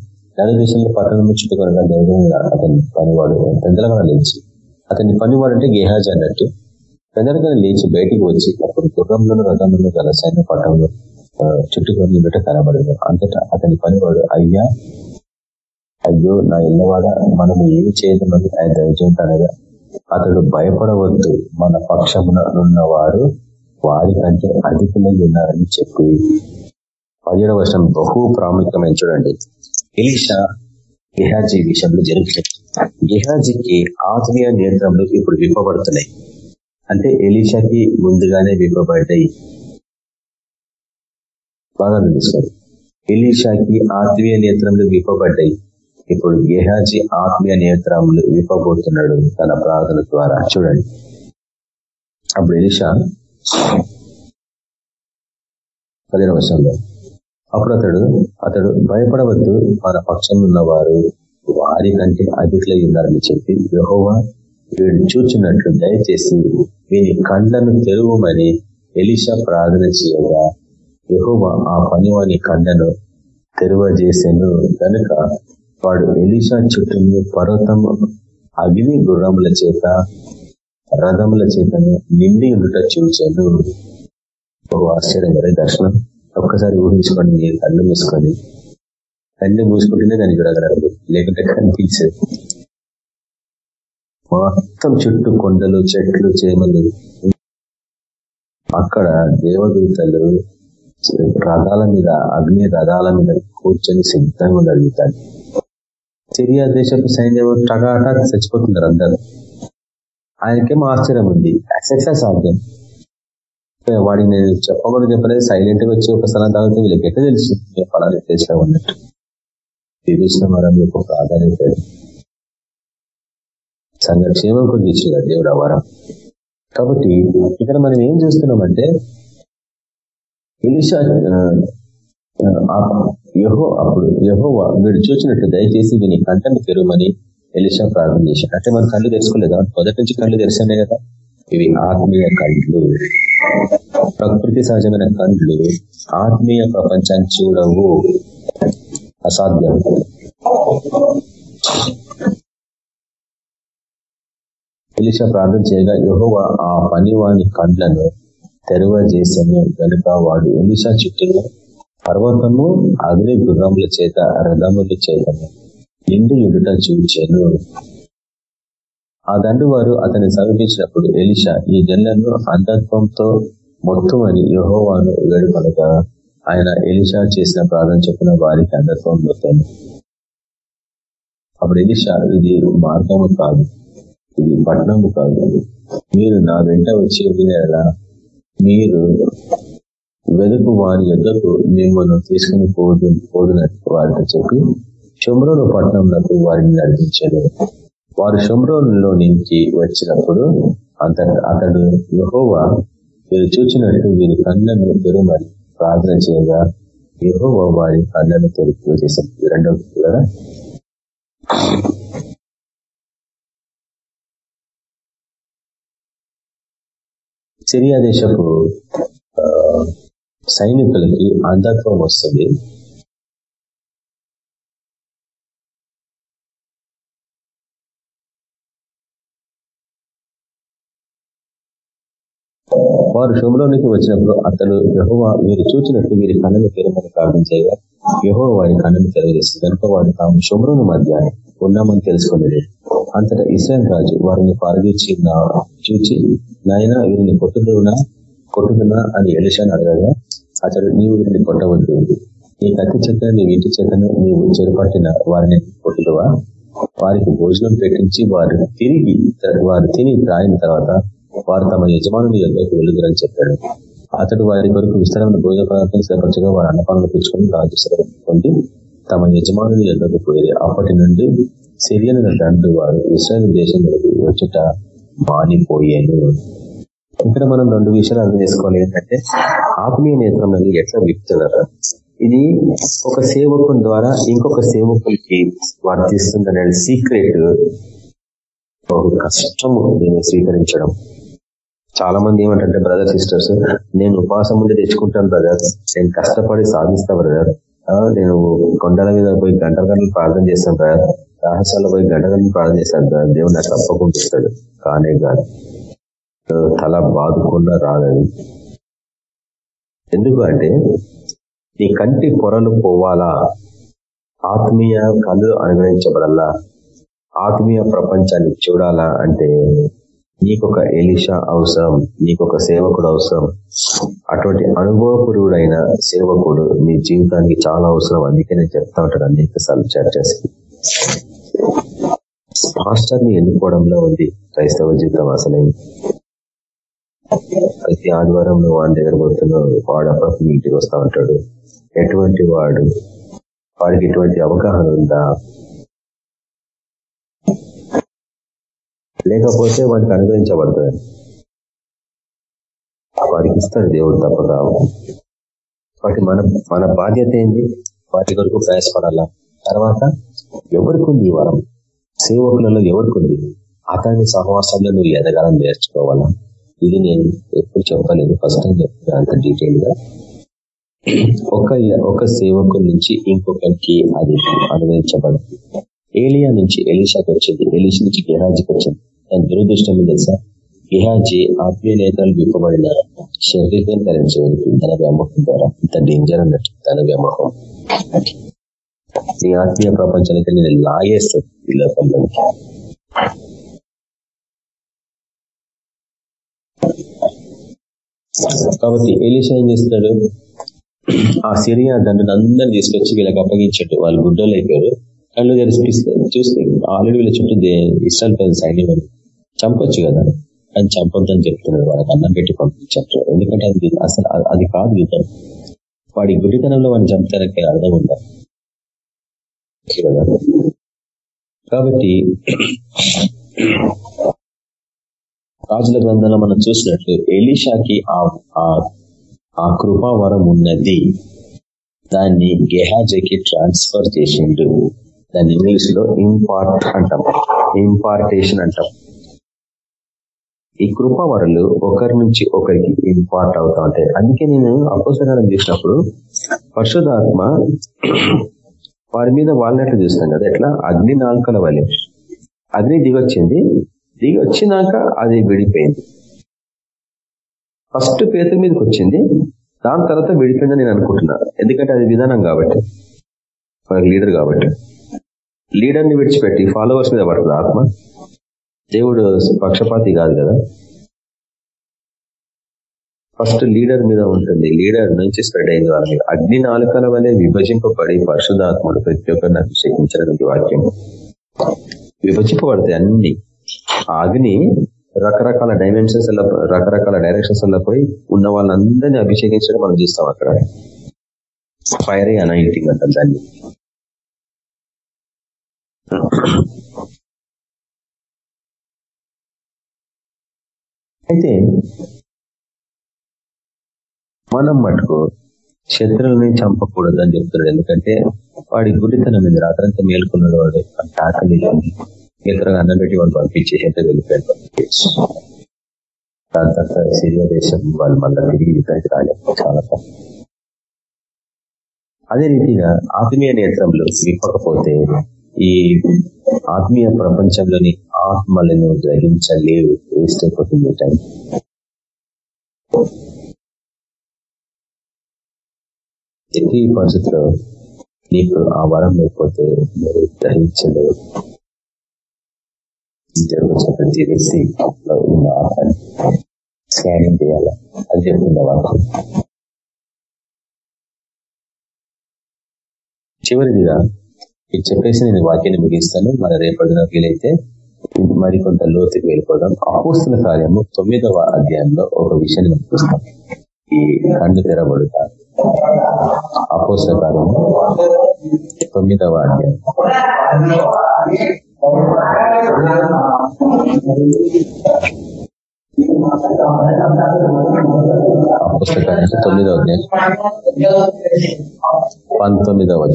దేశంలో పట్టణం చుట్టుకొనగా అతని పనివాడు పెందలగా లేచి అతని పనివాడు అంటే గేహాజ్ అన్నట్టు పెందలగా లేచి బయటికి వచ్చి అప్పుడు గుర్రంలోను రథంలో గల సైన్య పట్టణంలో చుట్టుకొని బిడ్డ కనబడదు. అంతటా అతని పనివాడు అయ్యా అయ్యో నా ఇళ్ళవాడ మనం ఏమి చేయదమని ఆయన దయచేయటనగా అతడు భయపడవద్దు. మన పక్షమున ఉన్నవారు వారి కంటే అధికులై ఉన్నారని చెప్పి పదిహేడవ వర్షం బహు ప్రాముఖ్యమైన చూడండి. ఎలీషా గెహాజీ విషయంలో జరుగుతుంది. గెహాజీకి ఆత్మీయ నియంత్రణలు ఇప్పుడు విప్పబడుతున్నాయి. అంటే ఎలీషాకి ముందుగానే విప్పబడ్డాయి. బాగా అనిపిస్తుంది ఎలీషాకి ఆత్మీయ నియంత్రణలు విప్పబడ్డాయి. ఇప్పుడు గెహాజీ ఆత్మీయ నియంత్రణలు విప్పబోతున్నాడు తన ప్రార్థన ద్వారా. చూడండి. అప్పుడు ఎలీషా పదిహేను వర్షంలో అప్పుడు అతడు అతడు భయపడవద్దు మన పక్షం ఉన్నవారు వారి కంటే అధికులై ఉన్నారని చెప్పి యహోవా వీడు చూచినట్లు దయచేసి వీని కండ్లను తెరువమని ఎలిషా ప్రార్థన చేయగా యహోవా ఆ పనివాని కండను తెరువజేసాను కనుక వాడు ఎలిషా చుట్టూ పర్వతం అగ్ని గుర్రముల చేత రథముల చేతను నిండి ఉండుట చూచాను. ఒక ఆశ్చర్యం దర్శనం. ఒక్కసారి ఊహించుకోండి మీరు కళ్ళు మూసుకొని కళ్ళు మూసుకుంటేనే దాన్ని చూడగలరు లేకుంటే కనిపించదు. మొత్తం చుట్టూ కొండలు చెట్లు చేమలు. అక్కడ దేవదూతలు రథాల మీద అగ్ని రథాల మీద కూర్చొని సిద్ధంగా జరుగుతాడు సిరియా దేశపు సైన్యం టగాటా చచ్చిపోతున్నారు అందరూ. ఆయనకేమో ఆశ్చర్యం ఉంది సక్సెస్ సాధ్యం వాడికి నేను చెప్పకూడదు చెప్పలేదు సైలెంట్గా వచ్చి ఒక స్థలం తాగితే వీళ్ళకి ఎట్లా తెలుసు? ఫలాన్ని చేసినా ఉన్నట్టు. వివేచన వరం యొక్క ప్రాధాన్యత సంఘక్షేమం కొన్ని ఇచ్చిన దేవుడు ఆ వరం. కాబట్టి ఇక్కడ మనం ఏం చేస్తున్నామంటే ఎలిషా యహో అప్పుడు యహో వీడు చూసినట్టు దయచేసి వీని కంటను తెరవమని ఎలిషా ప్రార్థన చేశాడు అంటే మనం కళ్ళు తెరుచుకోలేదా. మొదటి నుంచి కళ్ళు తెరిచానే కదా. ఇవి ఆత్మీయ కళ్ళు. ప్రకృతి సహజమైన కండ్లు ఆత్మీయ ప్రపంచాన్ని చూడవు. అసాధ్యం. ఎలిషా ప్రార్థన చేయగా యహోవ ఆ పనివాని కండ్లను తెరవజేసను. కనుక వాడు ఎలిషా చుట్టూ పర్వతము అగ్ని గుర్రముల చేత రథముల చేతను నిండు ఎదుట చూచాను. ఆ దండు వారు అతన్ని సమీపించినప్పుడు ఎలిషా ఈ జన్లను అంధత్వంతో మొత్తం అని యహోవాను వేడుకొనగా ఆయన ఎలిషా చేసిన ప్రార్థన చెప్పిన వారికి అంధత్వం మొత్తాను. అప్పుడు ఎలిషా ఇది మార్గము కాదు ఇది పట్టణము కాదు. మీరు నా వెంట వచ్చి వినేలా మీరు వెదుకు వారి యొక్కకు మిమ్మల్ని తీసుకుని పోదు పోదునట్టు వారితో చెప్పి షుమ్రోను పట్టణంలో వారిని నడిపించాడు. వారు షుమ్రోన్లో నుంచి వచ్చినప్పుడు అతను అతడు యహోవా వీరు చూచినట్టు వీరి కళ్ళను తెరమని ప్రార్థన చేయగా యహోవా వారి కళ్ళను తెరుపు చేశారు రెండవ కదా సిరియా దేశపు సైనికులకి అంధత్వం వస్తుంది. వారు శుభ్రంలోకి వచ్చినప్పుడు అతడు యహోవా వీరు చూచినట్టు వీరి కన్నులు తీరమని ప్రార్థించగా యహో వారి కన్నులు తెరవేస్తుంది కనుక వారు తాము శుభ్రుని మధ్య ఉన్నామని తెలుసుకునేది అంతటా ఇస్రాయల్ రాజు వారిని పారదీర్చి చూచి నాయన వీరిని కొట్టుదునా కొట్టుదునా అని ఎలిషాను అడగగా అతడు నీవు వీరిని కొట్టవద్దు. నీ కత్తి చెక్క నీ ఇంటి చెక్కను నీవు చెరుపట్టిన వారిని కొట్టుదువా? వారికి భోజనం పెట్టించి వారు తిరిగి వారు తిని త్రాయిన తర్వాత వారు తమ యజమానుని యొక్కకు వెలుగురని చెప్పాడు. అతడు వారి కొరకు విస్తారమైన భోజన పదార్థం సేపరచగా వారు అన్నపాలను పుచ్చుకొని రాజు పొంది తమ యజమానుని యొక్కకు పోయి అప్పటి నుండి సిరియన్ దండు వారు ఇస్రాయల్ దేశం వచ్చుట మానిపోయాను. ఇక్కడ మనం రెండు విషయాలు అర్థం చేసుకోవాలి ఏంటంటే ఆత్మీయ నేత్రం ఎట్లా విప్తున్నారు ఇది ఒక సేవకుని ద్వారా ఇంకొక సేవకులకి వర్తిస్తుందనే సీక్రెట్ బహు కష్టము దీన్ని స్వీకరించడం. చాలా మంది ఏమంటే బ్రదర్ సిస్టర్స్ నేను ఉపవాసం ముందు తెచ్చుకుంటాను బ్రదర్ నేను కష్టపడి సాధిస్తా బ్రదర్ నేను కొండల మీద పోయి గంటల గంటలు ప్రార్థన చేస్తాను బ్రదర్ రహస్యాల్లో పోయి గంట గంటలు ప్రార్థన చేస్తాను బ్రదర్ దేవుడు నాకు తప్పకుండా ఇస్తాడు. కానే కాదు. తల బాదుకుండా రాదని ఎందుకు అంటే నీ కంటి పొరలు పోవాలా? ఆత్మీయ కళ్ళు అనుగ్రహించబడాలా? ఆత్మీయ ప్రపంచాన్ని చూడాలా? అంటే నీకొక ఎలిషా అవసరం నీకొక సేవకుడు అవసరం. అటువంటి అనుభవపూర్వుడైన సేవకుడు నీ జీవితానికి చాలా అవసరం. అందుకే నేను చెప్తా ఉంటాను అనేక సార్లు చర్చస్ని ఎన్నుకోవడంలో ఉంది క్రైస్తవ జీవితం అసలే. ప్రతి ఆదివారం నువ్వు వాడి దగ్గర పోతున్నావు వాడు అప్పుడప్పుడు ఇంటికి వస్తా ఉంటాడు. ఎటువంటి వాడు వాడికి ఎటువంటి అవగాహన ఉందా? లేకపోతే వాడికి అనుగ్రహించబడుతుంది. వాడికి ఇస్తాడు దేవుడు తప్పక వాటి మన మన బాధ్యత ఏంటి? వాటి కొరకు ప్రయాసపడాలా? తర్వాత ఎవరికి ఉంది ఈ వరం? సేవకులలో ఎవరికి ఉంది? అతని సహవాసంలో నువ్వు ఎదగాలని నేర్చుకోవాలా? ఇది నేను ఎప్పుడు చెప్పలేదు. ఫస్ట్ టైం చెప్తున్నా అంత డీటెయిల్గా ఒక ఒక సేవకు నుంచి ఇంకొకరికి అది అనువదించబడింది ఏలియా నుంచి ఎలిషాకి వచ్చింది. ఎలిష నుంచి గెహాజీకి వచ్చింది. దాని దురదృష్టం తెలుసా? గిహాజీ ఆత్మీయ నేతలు విప్పబడిన శరీరం ధరించేవారికి ధన వ్యామోహం ద్వారా ఇంత డేంజర్ అన్నట్టు ధన వ్యామోహం. నీ ఆత్మీయ ప్రపంచానికి నేను లాగేస్తాను ఈ లోకంలో కాబట్టి ఎలిషా ఏం చేస్తున్నాడు? ఆ సిరియా దండను అందరిని తీసుకొచ్చి వీళ్ళకి అప్పగించాడు. వాళ్ళు గుడ్డోలు అయిపోయారు. కళ్ళు తెరిచి చూస్తే ఆల్రెడీ వీళ్ళ చుట్టూ ఇష్టాలు పెద్ద సైన్యం అని. చంపొచ్చు కదా. అని చంపొద్దని చెప్తున్నాడు. వాళ్ళకి అన్నం పెట్టి పంపించారు ఎందుకంటే అది అసలు అది కాదు యుద్ధం. వాడి గుడితనంలో వాడిని చంపుతారని అర్థం ఉందా? కాబట్టి రాజుల గ్రంథంలో మనం చూసినట్లు ఎలీషాకి ఆ కృపావరం ఉన్నది. దాన్ని గెహాజకి ట్రాన్స్ఫర్ చేసిండు. దాన్ని ఇంగ్లీష్లో ఇంపార్ట్ అంటాం. ఇంపార్టేషన్ అంటాం. ఈ కృపావరలు ఒకరి నుంచి ఒకరికి ఇంపార్ట్ అవుతా ఉంటాయి. అందుకే నేను అపోసరాలను చేసినప్పుడు పరిశుధాత్మ వారి మీద వాళ్ళట్లు చూస్తాను కదా ఎట్లా? అగ్ని నాలుకల వలె. అగ్ని దిగొచ్చింది. దిగి వచ్చినాక అది విడిపోయింది. ఫస్ట్ పేతుల మీదకి వచ్చింది. దాని తర్వాత విడిపోయిందని నేను అనుకుంటున్నా. ఎందుకంటే అది విధానం కాబట్టి. మనకు లీడర్ కాబట్టి. లీడర్ని విడిచిపెట్టి ఫాలోవర్స్ మీద పడుతుంది ఆత్మ. దేవుడు పక్షపాతి కాదు కదా? ఫస్ట్ లీడర్ మీద ఉంటుంది. లీడర్ నుంచి స్ప్రెడ్ అయింది వాళ్ళ మీద అగ్ని నాలుకల వల్లే విభజింపబడి పరిశుధాత్ముడు ప్రతి ఒక్కరిని అభిషేకించడానికి వాక్యం. విభజింపబడతాయి అన్ని. అగ్ని రకరకాల డైమెన్షన్స్ రకరకాల డైరెక్షన్స్ పోయి ఉన్న వాళ్ళందరినీ అభిషేకించడం మనం చూస్తాం అక్కడ. ఫైర్ అనైటింగ్ అంటారు దాన్ని. అయితే మనం మటుకు శత్రువులని చంపకూడదు అని చెప్తున్నాడు. ఎందుకంటే వాడి గుడితనం మీద రాత్రంతా మేల్కొన్నాడు వాడు. ఆకలి ఇతరుగా అన్నం పెట్టి వాళ్ళు పంపించేసి శత్రు వెళ్ళిపోయాడు పంపించేసి. దాని తర్వాత సిరియా దేశం వాళ్ళు మళ్ళీ తిరిగి ఇక్కడికి రాలేదు. చాలా అదే రీతిగా ఆత్మీయ నేత్రంలో విప్పకపోతే ఈ ఆత్మీయ ప్రపంచంలోని ఆత్మలను గ్రహించలేవు. వేస్ట్ అయిపోతుంది టైం. ఎట్టి పరిస్థితిలో నీకు ఆ వరం లేకపోతే మీరు గ్రహించలేవు. ప్రతి వ్యక్తి ఉన్న ఆత్మని స్కానింగ్ చేయాలి? అది చెప్తున్న వాక్యం చివరిదిగా ఇది చెప్పేసి నేను వాక్యాన్ని ముగిస్తాను. మరి రేపటిన వీలైతే మరి కొంత లోతుకి వెళ్ళిపోదాం. అపోస్తుల కార్యము తొమ్మిదవ అధ్యాయంలో ఒక విషయాన్ని మనం చూస్తాం. ఈ కళ్ళు తెరబడుట. అపోస్తుల కార్యము తొమ్మిదవ అధ్యాయం. పుస్తకాన్ని తొమ్మిదవ అధ్యాయం. పంతొమ్మిదవ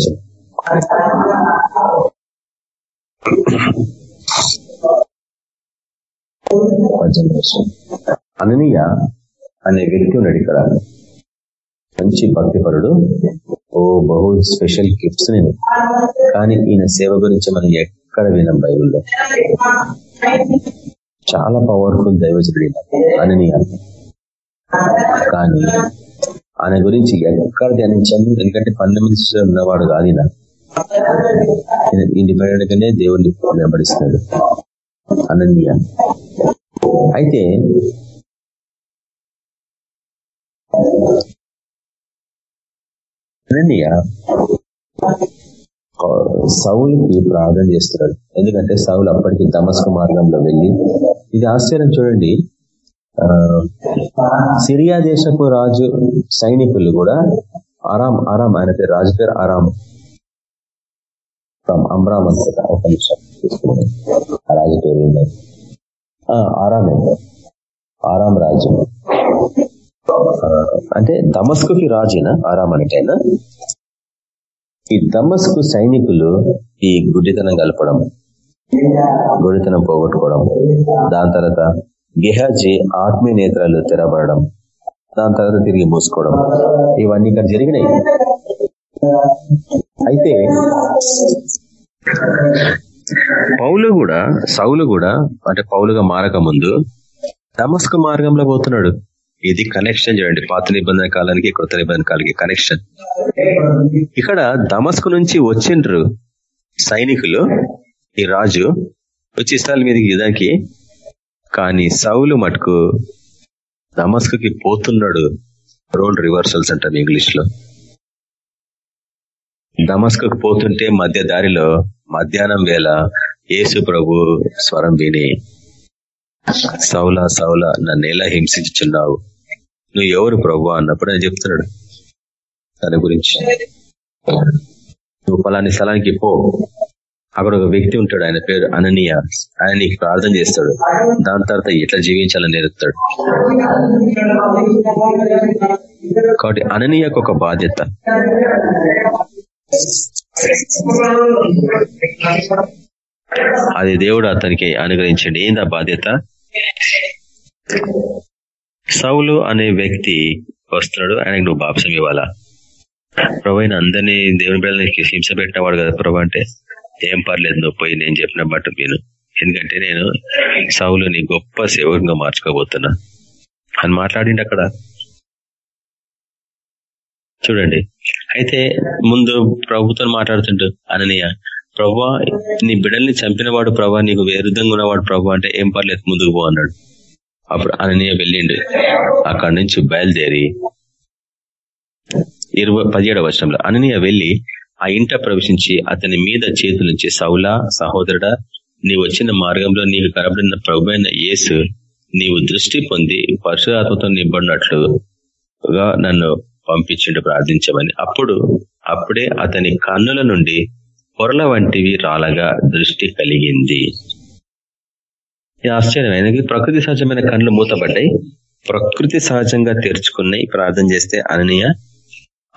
వచ్చి అననీయ అనే వ్యక్తి ఉన్నాడు ఇక్కడ. మంచి భక్తిపరుడు. ఓ బహు స్పెషల్ గిఫ్ట్స్ నేను. కానీ ఈయన సేవ గురించి మనం ఎక్కడ వినం బైబుల్లో. చాలా పవర్ఫుల్ దైవజుడు అననీయ. కానీ ఆయన గురించి ఎక్కడ ధ్యానించాము? ఎందుకంటే పంతొమ్మిది ఉన్నవాడు కాదు ఈయన. ఇండిపెండెంట్ గానే దేవుణ్ణి వెంబడిస్తున్నాడు. అనన్య అయితే అనన్య సౌలుకి ప్రార్థన చేస్తున్నాడు. ఎందుకంటే సౌలు అప్పటికి దమస్క మార్గంలో వెళ్ళి ఇది ఆశ్చర్యం చూడండి. సిరియా దేశపు రాజు సైనికులు కూడా ఆరాం ఆరాం ఆయన పేరు రాజు పేరు ఆరాం అమ్రామ్ అనుకుంటా ఒక నిమిషం. రాజు పేరు ఆరామే ఆరాం రాజు అంటే దమస్కుకి రాజేనా? ఆరాం అంటేనా? ఈ దమస్కు సైనికులు ఈ గుడితనం కలపడం గుడితనం పోగొట్టుకోవడం దాని తర్వాత గిహాజీ ఆత్మీయ నేత్రాలు తెరబడడం దాని తర్వాత తిరిగి మూసుకోవడం ఇవన్నీ ఇక్కడ జరిగినాయి. అయితే పౌలు కూడా సౌలు కూడా అంటే పౌలుగా మారక ముందు దమస్కు మార్గంలో పోతున్నాడు. ఇది కనెక్షన్ చూడండి పాత నిబంధన కాలానికి కృత నిబంధన కాలానికి కనెక్షన్ ఇక్కడ దమస్కు నుంచి వచ్చిండ్రు సైనికులు ఈ రాజు వచ్చి ఇస్రాయల్ మీదకి ఇదానికి కానీ సౌలు మటుకు దమస్కుకి పోతున్నాడు. రోల్ రివర్సల్స్ అంటాను ఇంగ్లీష్లో దమస్కు పోతుంటే మధ్య దారిలో మధ్యాహ్నం వేళ యేసు ప్రభు స్వరం విని సౌలా సౌలా నన్ను ఎలా హింసించుచున్నావు? నువ్వు ఎవరు ప్రభు అన్నప్పుడు ఆయన చెప్తున్నాడు దాని గురించి. నువ్వు పలాని స్థలానికి పో. అక్కడ ఒక వ్యక్తి ఉంటాడు ఆయన పేరు అననీయ. ఆయన నీకు ప్రార్థన చేస్తాడు. దాని తర్వాత ఎట్లా జీవించాలని నేర్పుతాడు? కాబట్టి అననీయకు ఒక బాధ్యత. అది దేవుడు అతనికి అనుగ్రహించండి. ఏందా బాధ్యత? సౌలు అనే వ్యక్తి వస్తున్నాడు. ఆయనకు నువ్వు బాప్సం ఇవ్వాలా? ప్రభు అయిన అందరినీ దేవుని బిడ్డలకి హింస పెట్టినవాడు కదా ప్రభు అంటే ఏం పర్లేదు నువ్వు పోయి నేను చెప్పిన బట్టు నేను ఎందుకంటే నేను సౌలుని గొప్ప సేవకంగా మార్చుకోబోతున్నా. అని మాట్లాడిండి అక్కడ. చూడండి. అయితే ముందు ప్రభుత్వం మాట్లాడుతుంటూ అననీయ ప్రభా నీ బిడ్డల్ని చంపినవాడు ప్రభా నీకు విరుద్ధంగా ఉన్నవాడు ప్రభా అంటే ఏం పర్లేదు ముందుకు పో అన్నాడు. అప్పుడు అననీయ వెళ్ళిండు. అక్కడి నుంచి బయలుదేరి ఇరవై పదిహేడవ వర్షంలో అననీయ వెళ్ళి ఆ ఇంట ప్రవేశించి అతని మీద చేతుల నుంచి సౌలా సహోదరుడా నీవు వచ్చిన మార్గంలో నీకు కనబడిన ప్రభు అయిన యేసు నీవు దృష్టి పొంది పరిశుధాత్మతో నింబడినట్లుగా నన్ను పంపించిండు ప్రార్థించమని. అప్పుడు అప్పుడే అతని కన్నుల నుండి పొరల వంటివి రాలగా దృష్టి కలిగింది. ఆశ్చర్యమైన ప్రకృతి సహజమైన కళ్ళు మూతపడ్డాయి. ప్రకృతి సహజంగా తెరుచుకున్నాయి. ప్రార్థన చేస్తే అననీయ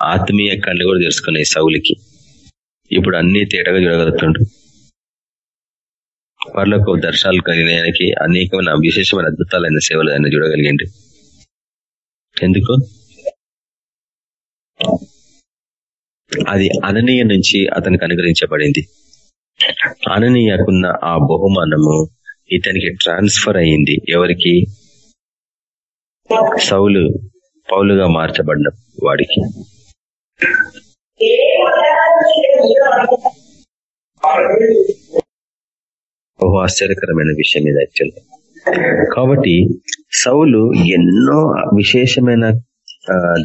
ఆత్మీయ కళ్ళు కూడా తెరుచుకున్నాయి సౌలికి. ఇప్పుడు అన్ని తేటగా చూడగలుగుతుండ్రు. వాళ్ళకు దర్శనాలు కలిగిన ఆయనకి అనేకమైన విశేషమైన అద్భుతాలైన సేవలు ఆయన చూడగలిగింది ఎందుకు? అది అననీయ నుంచి అతనికి అనుగ్రహించబడింది. అననీయకున్న ఆ బహుమానము ఇతనికి ట్రాన్స్ఫర్ అయ్యింది ఎవరికి? సౌలు పౌలుగా మార్చబడిన వాడికి. ఓహో ఆశ్చర్యకరమైన విషయం ఇది యాక్చువల్ కాబట్టి సౌలు ఎన్నో విశేషమైన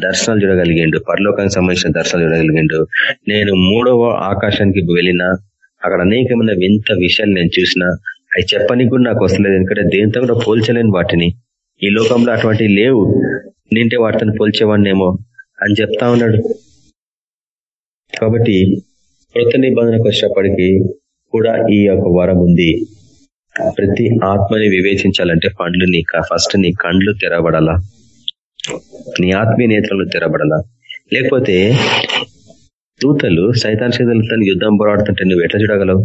దర్శనాలు చూడగలిగిండు. పరలోకానికి సంబంధించిన దర్శనాలు చూడగలిగిండు. నేను మూడవ ఆకాశానికి వెళ్ళిన అక్కడ అనేకమైన వింత విషయాలు నేను చూసిన అవి చెప్పనికి కూడా నాకు వస్తలేదు. ఎందుకంటే దేనితో కూడా పోల్చలేని వాటిని. ఈ లోకంలో అటువంటివి లేవు. నింటే వాటిని పోల్చేవాడినేమో అని చెప్తా ఉన్నాడు. కాబట్టి కృత నిబంధనకు వచ్చేప్పటికీ కూడా ఈ యొక్క వరం ఉంది. ప్రతి ఆత్మని వివేచించాలంటే పండ్లు నీ ఫస్ట్ నీ కండ్లు తెరబడాలా నీ ఆత్మీయ నేత్రాలు తెరబడాలా? లేకపోతే దూతలు సైతాన్ శక్తులతో యుద్ధం పోరాడుతుంటే నువ్వు ఎట్లా చూడగలవు?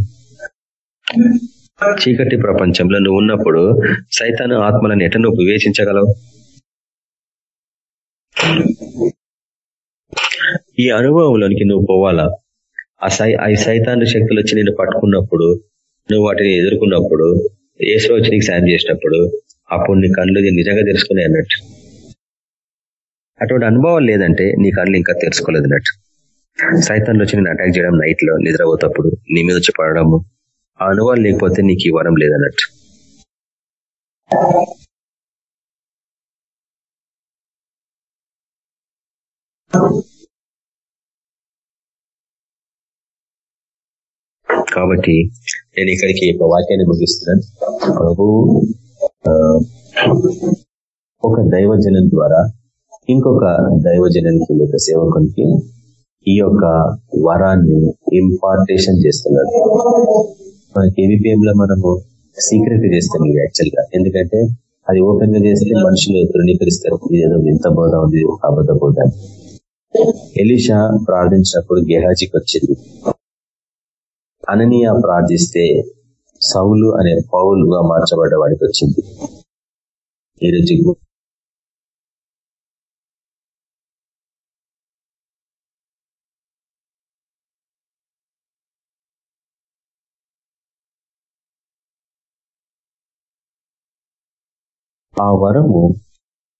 చీకటి ప్రపంచంలో నువ్వు ఉన్నప్పుడు సైతాను ఆత్మలను ఎట్లా నువ్వు వివేచించగలవు ఈ అనుభవంలోనికి నువ్వు పోవాలా? ఆ సై ఆ సైతాన్ శక్తులు వచ్చి నేను పట్టుకున్నప్పుడు నువ్వు వాటిని ఎదుర్కొన్నప్పుడు ఏసో వచ్చి నీకు సాయం చేసినప్పుడు అప్పుడు నీ కళ్ళు నిజంగా తెలుసుకునే అన్నట్టు. అటువంటి అనుభవం లేదంటే నీ కళ్ళు ఇంకా తెలుసుకోలేదు అన్నట్టు. సైతంలో వచ్చి నేను అటాక్ చేయడం నైట్లో నిద్రపోతప్పుడు నీ మీద వచ్చి పడడము ఆ అనుభవం లేకపోతే నీకు ఈ వరం లేదన్నట్టు. కాబట్టి నేను ఇక్కడికి ఒక వాక్యాన్ని ముగిస్తున్నాను. ప్రభు ఒక దైవజనం ద్వారా ఇంకొక దైవజనానికి లేక సేవకునికి ఈ యొక్క వరాన్ని ఇంపార్టేషన్ చేస్తున్నాడు మనకి ఏబిపిఎం లో మనము సీక్రెట్ చేస్తాం ఇది యాక్చువల్గా. ఎందుకంటే అది ఓపెన్గా చేస్తే మనుషులు తృణీకరిస్తారు. ఏదో ఎంత బోధ ఉంది అబద్ధ బోధ. ఎలిషా ప్రార్థించినప్పుడు గెహాజీకి వచ్చింది. అననీయ ప్రార్థిస్తే సౌలు అనే పౌలుగా మార్చబడ్డ వాడికి వచ్చింది. ఈరోజు ఆ వరము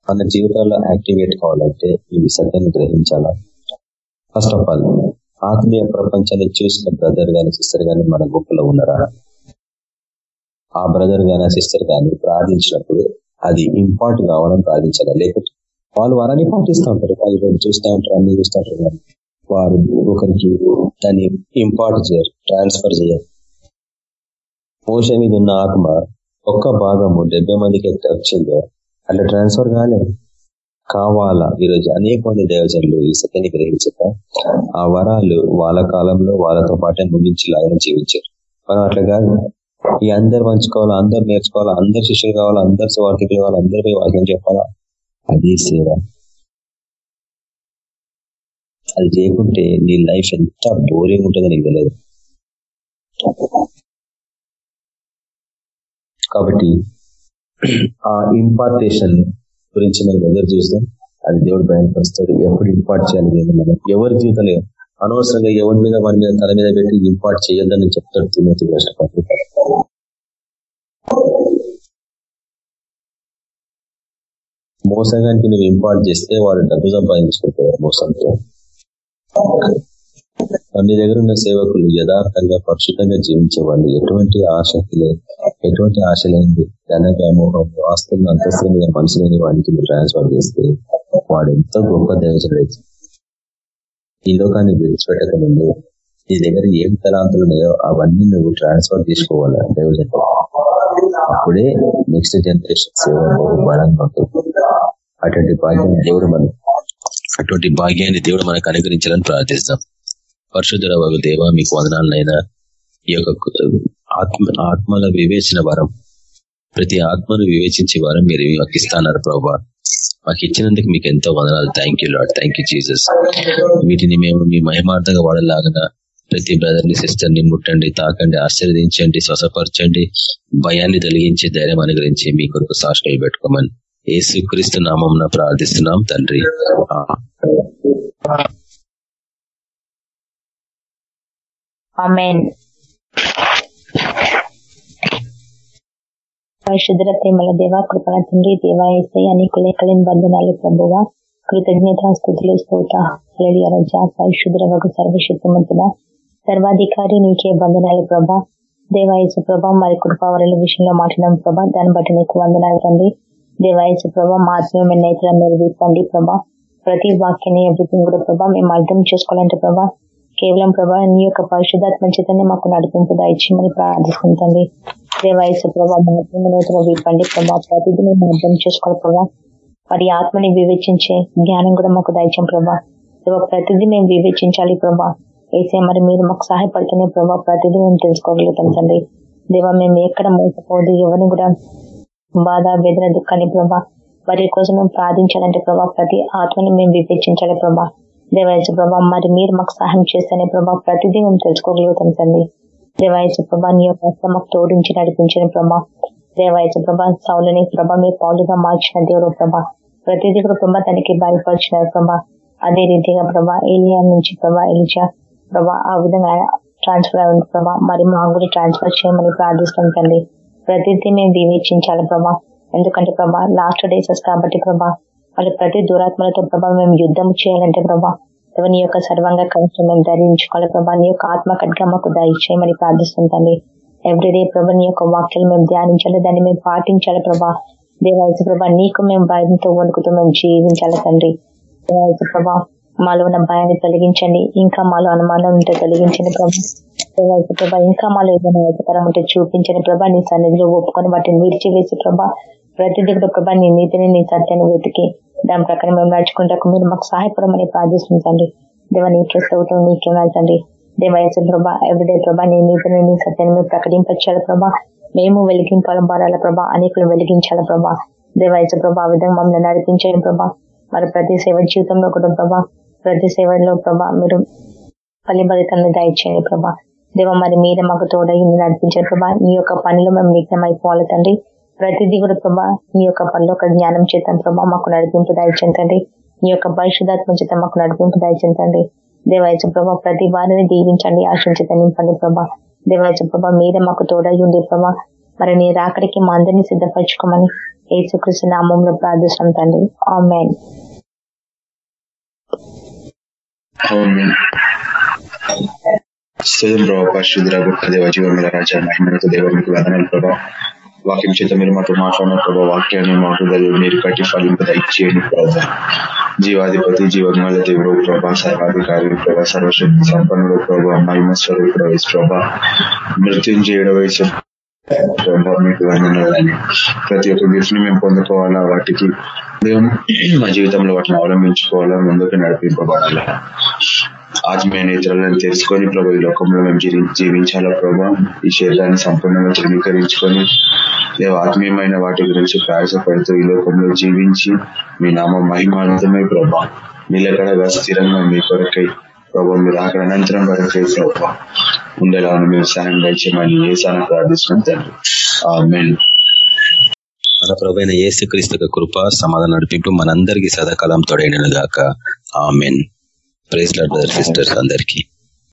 మన జీవితాల్లో యాక్టివేట్ కావాలంటే ఈ సత్యాన్ని గ్రహించాలా? ఫస్ట్ ఆఫ్ ఆల్ ఆత్మీయ ప్రపంచాన్ని చూసిన బ్రదర్ గాని సిస్టర్ గాని మన గొప్పలో ఉన్నారా? ఆ బ్రదర్ గాని సిస్టర్ గాని ప్రార్థించినప్పుడు అది ఇంపార్ట్ కావాలని ప్రార్థించాలి? లేకపోతే వాళ్ళు వారాన్ని పాటిస్తూ ఉంటారు. వాళ్ళు చూస్తూ ఉంటారు అన్ని చూస్తూ ఉంటారు వారు ఒకరికి దాన్ని ఇంపార్ట్ చేయరు ట్రాన్స్ఫర్ చేయరు మోస మీద ఉన్న ఆత్మ ఒక్క భాగము డెబ్బై మందికి వచ్చిందో అట్లా ట్రాన్స్ఫర్ కాలేదు కావాలా? ఈరోజు అనేక మంది దేవజనులు ఈ సత్యని గ్రహించక ఆ వరాలు వాళ్ళ కాలంలో వాళ్ళతో పాటే ముగించేలాగా జీవించారు. మనం అట్లా కాదు. ఈ అందరు పంచుకోవాలా? అందరు నేర్చుకోవాలా? అందరు శిష్యులు కావాలా? అందరు స్వార్థికులు కావాలా? అందరు పోయి వాక్యం చెప్పాలా? అది సేవ. అది చేయకుంటే నీ లైఫ్ ఎంత బోరింగ్ ఉంటుందో నీకు తెలియదు. కాబట్టి ఆ ఇంపార్టేషన్ గురించి మనం ఎదురు చూస్తాం అది దేవుడు బయలుపరుస్తాడు. ఎప్పుడు ఇంపార్ట్ చేయాలి దేవుడు మనం? ఎవరి జీవితంలో అనవసరంగా ఎవరి మీద వారి మీద తల మీద పెట్టి ఇంపార్ట్ చేయొద్దని చెప్తాడు తిమ్మతి మోసగానికి నువ్వు ఇంపార్ట్ చేస్తే వాడు డబ్బు సంపాదించుకుంటారు మోసంతో. నీ దగ్గర ఉన్న సేవకులు యథార్థంగా పరిశుద్ధంగా జీవించేవాళ్ళు. ఎటువంటి ఆసక్తి ఎటువంటి ఆశ లేని ధన వ్యామోహం ఆస్తులను అంతస్తుల మీద మనసు లేని వాడికి ట్రాన్స్ఫర్ చేస్తే వాడు ఎంతో గొప్ప దేవచడైతే ఈ లోకాన్ని విడిచిపెట్టక ముందు నీ దగ్గర ఏం తలాంతులు ఉన్నాయో అవన్నీ నువ్వు ట్రాన్స్ఫర్ తీసుకోవాలి దేవజన్ అప్పుడే నెక్స్ట్ జనరేషన్ సేవ బలంగా ఉంటుంది అటువంటి భాగ్యాన్ని దేవుడు మనం అటువంటి భాగ్యాన్ని దేవుడు మనకు అనుగ్రహించాలని ప్రార్థిస్తాం. పరిశుద్ధుల దేవ మీకు వదనాలనైనా. ఈ యొక్క ఆత్మ ఆత్మల వివేచన వరం ప్రతి ఆత్మను వివేచించే వరం మీరు మాకు ఇస్తాన్నారు ప్రభా. మాకు ఇచ్చినందుకు మీకు ఎంతో వదనాలు. Thank you Lord thank you Jesus వీటిని మేము మీ మహిమార్థంగా వాడలాగా ప్రతి బ్రదర్ని సిస్టర్ని ముట్టండి తాకండి ఆశీర్వదించండి శ్వాసపరచండి భయాన్ని తొలగించి ధైర్యం అనుగ్రహించి మీ కొరకు సాక్షులు పెట్టుకోమని. ఏ నామం ప్రార్థిస్తున్నాం తండ్రి. పరిశుద్ర ప్రేమల దేవ కృపణ తండ్రి దేవాయసై అనేక లేఖలేని బంధనాలు ప్రభువ కృతజ్ఞత స్థుతులు స్తోత రజ పరిశుద్ర ఒక సర్వశక్తిమంతుడ సర్వాధికారి నీకే బంధనాలు ప్రభా. దేవాయసు ప్రభా మరి కృపావరల విషయంలో మాట్లాడడం ప్రభా దాన్ని బట్టి నీకు వందనాలు తండ్రి. దేవాయసు ప్రభ మా ఆత్మీయమైన మీరు ప్రభా. ప్రతి వాక్యాన్ని అభివృద్ధి కూడా ప్రభ మేము అర్థం చేసుకోవాలంటే ప్రభా కేవలం ప్రభా నీ యొక్క పరిశుధాత్మ చేతనే మాకు నడిపింపు దాయిచ్చిమని ప్రార్థిస్తుంటండి దేవాయసు ప్రభా మహత్వతో విప్పండి ప్రభా. ప్రతిదీ మేము అర్థం చేసుకోవాలి ప్రభా. మరి ఆత్మని వివేచించే జ్ఞానం కూడా మాకు దాయిచ్చాం ప్రభా. ప్రతిదీ మేము వివేచించాలి ప్రభా. వేసే మరి మీరు మాకు సహాయపడుతున్న ప్రభా ప్రతిదీ మేము తెలుసుకోగలుగుతాం తండ్రి. దేవా మేము ఎక్కడ మోసపోదు ఎవరిని కూడా బాధ వేదన దుఃఖాన్ని ప్రభా వారి కోసం మేము ప్రార్థించాలంటే ప్రభా ప్రతి ఆత్మని మేము వివేచించాలి ప్రభా. దేవాయచ ప్రభా మరి మీరు మాకు సహాయం చేస్తేనే ప్రభా ప్రతిదీ మేము తెలుసుకోగలుగుతాం తండ్రి. దేవాయచ ప్రభా నీ యొక్క మాకు తోడించి నడిపించిన ప్రభా. దేవాయచ ప్రభా సౌలని ప్రభా మీ పౌలుగా మార్చిన దేవుడు ప్రభా. ప్రతిదీ కూడా ప్రభా తనకి బయలుపరిచిన ప్రభా. అదే రీతిగా ప్రభా ఏలియా నుంచి ప్రభా ఎలిచా ప్రభా ఆ విధంగా ట్రాన్స్ఫర్ అయింది ప్రభా. మరి మా కూడా ట్రాన్స్ఫర్ చేయమని ప్రార్థిస్తాం తండ్రి. ప్రతిదీ మేము వివేచించాలి ప్రభా. ఎందుకంటే ప్రభా లాస్ట్ డేసెస్ కాబట్టి ప్రభా వాళ్ళ ప్రతి దురాత్మలతో ప్రభావ మేము యుద్ధం చేయాలంటే ప్రభా ఎవరి యొక్క సర్వంగా కవచం మేము ధరించుకోవాలి ప్రభా నీ యొక్క ఆత్మ కట్గా మాకు దయచేయమని ప్రార్థిస్తుందండి ఎవ్రీడే ప్రభా నీ యొక్క వాక్యాలు మేము ధ్యానించాలి దాన్ని మేము పాటించాలి ప్రభా. దేవాయసు ప్రభా నీకు మేము భయంతో వణుకుతూ మేము జీవించాలి తండ్రి. దేవాయసు ప్రభా మాలో ఉన్న భయాన్ని తొలగించండి ఇంకా మాలో అనుమానం ఉంటే తొలగించండి ప్రభా. దేవాయసు ప్రభా ఇంకా మాలో ఏదైనా అవసరం ఉంటే చూపించండి ప్రభా నీ సన్నిధిలో ఒప్పుకొని వాటిని విడిచివేసి ప్రభా ప్రతి కూడా ప్రభా నీ నీతిని నీ సత్యాన్ని వెతికి దాని ప్రకారం మేము నడుచుకుంటే మీరు మాకు సహాయపడమని ప్రార్థిస్తుంటండి. దేవ నీకే స్తోత్రం నీకే వెళ్తండి దేవయసు ప్రభా ఎవ్రీడే ప్రభా నీ నీతిని నీ సత్యాన్ని మేము ప్రకటించాలి ప్రభా. మేము వెలిగింపాలం బారాల ప్రభా అనేకులు వెలిగించాలి ప్రభా. దేవయసు ప్రభా విధంగా మమ్మల్ని నడిపించండి ప్రభా. మరి ప్రతి సేవ జీవితంలో కూడా ప్రభా ప్రతి సేవలో ప్రభా మీరు ఫలిభరితాన్ని దయచేయండి ప్రభా. దేవ మరి మీరే మాకు తోడయ్యి నడిపించారు ప్రభా. నీ యొక్క పనిలో మేము నిఘ్నం అయిపోవాలి తండ్రి. ప్రతిదీ కూడా ప్రభా నీ యొక్క ఒక జ్ఞానం చేతం ప్రభా మాకు నడిపింపు దాయించండి నీ యొక్క పరిశుధాత్మ చేత మాకు నడిపింపు దాయించండి దేవాయచ ప్రభా ప్రతి వారిని దీవించండి ఆశించేత నింపండి ప్రభా. దేవాయచ ప్రభా మీరే మాకు తోడై ఉంది ప్రభా. మరి నీ రాకడికి మా అందరినీ సిద్ధపరచుకోమని యేసుకృష్ణ నామంలో ప్రార్థిస్తాం తండ్రి. ఆమెన్. స్థుతం ప్రభావ పరిశుద్ధ గొప్ప దేవ జీవన రాజా మహిమతో దేవ మీకు వదనాలు ప్రభావ వాక్యం చేత మీరు మాతో మాట్లాడిన ప్రభావ వాక్యాన్ని మా హృదయాలు మీరు కట్టి ఫలింప ఇచ్చేయండి ప్రభావ జీవాధిపతి జీవజ్ఞాల దేవుడు ప్రభా సర్వాధికారి ప్రభా సర్వశక్తి సంపన్నుడు ప్రభా మహిమ స్వరూపుడు వయసు ప్రభా మృత్యుంజయుడు వయసు ప్రభా మీకు ప్రతి ఒక్క గిఫ్ట్ని మేము పొందుకోవాలా? వాటికి మా జీవితంలో వాటిని అవలంబించుకోవాలా? ముందుకు నడిపింపబడాలా? ఆత్మీయ నేత్రాలను తెలుసుకొని ప్రభు ఈ లోకంలో మేము జీవించాలా ప్రభా? ఈ శరీరాన్ని సంపూర్ణంగా ధృవీకరించుకొని లేవు ఆత్మీయమైన వాటి గురించి ప్రయాసపడుతూ ఈ లోకంలో జీవించి మీ నామ మహిమార్థమే ప్రభా. నిలకడగా స్థిరంగా మీ కొరకై ప్రభావ మీరు అక్కడ అనంతరం వరకై ప్రభా. ఉండేలా మేము సాయం దయచేయమని ఏ సాయం ప్రార్థిస్తున్నాం తండ్రి. మన ప్రభైన యేసుక్రీస్తు కృప సమాధానం నడిపింపు మనందరికీ సదాకాలం తోడైనగాక amen. Praise Lord brother sisters అందరికీ.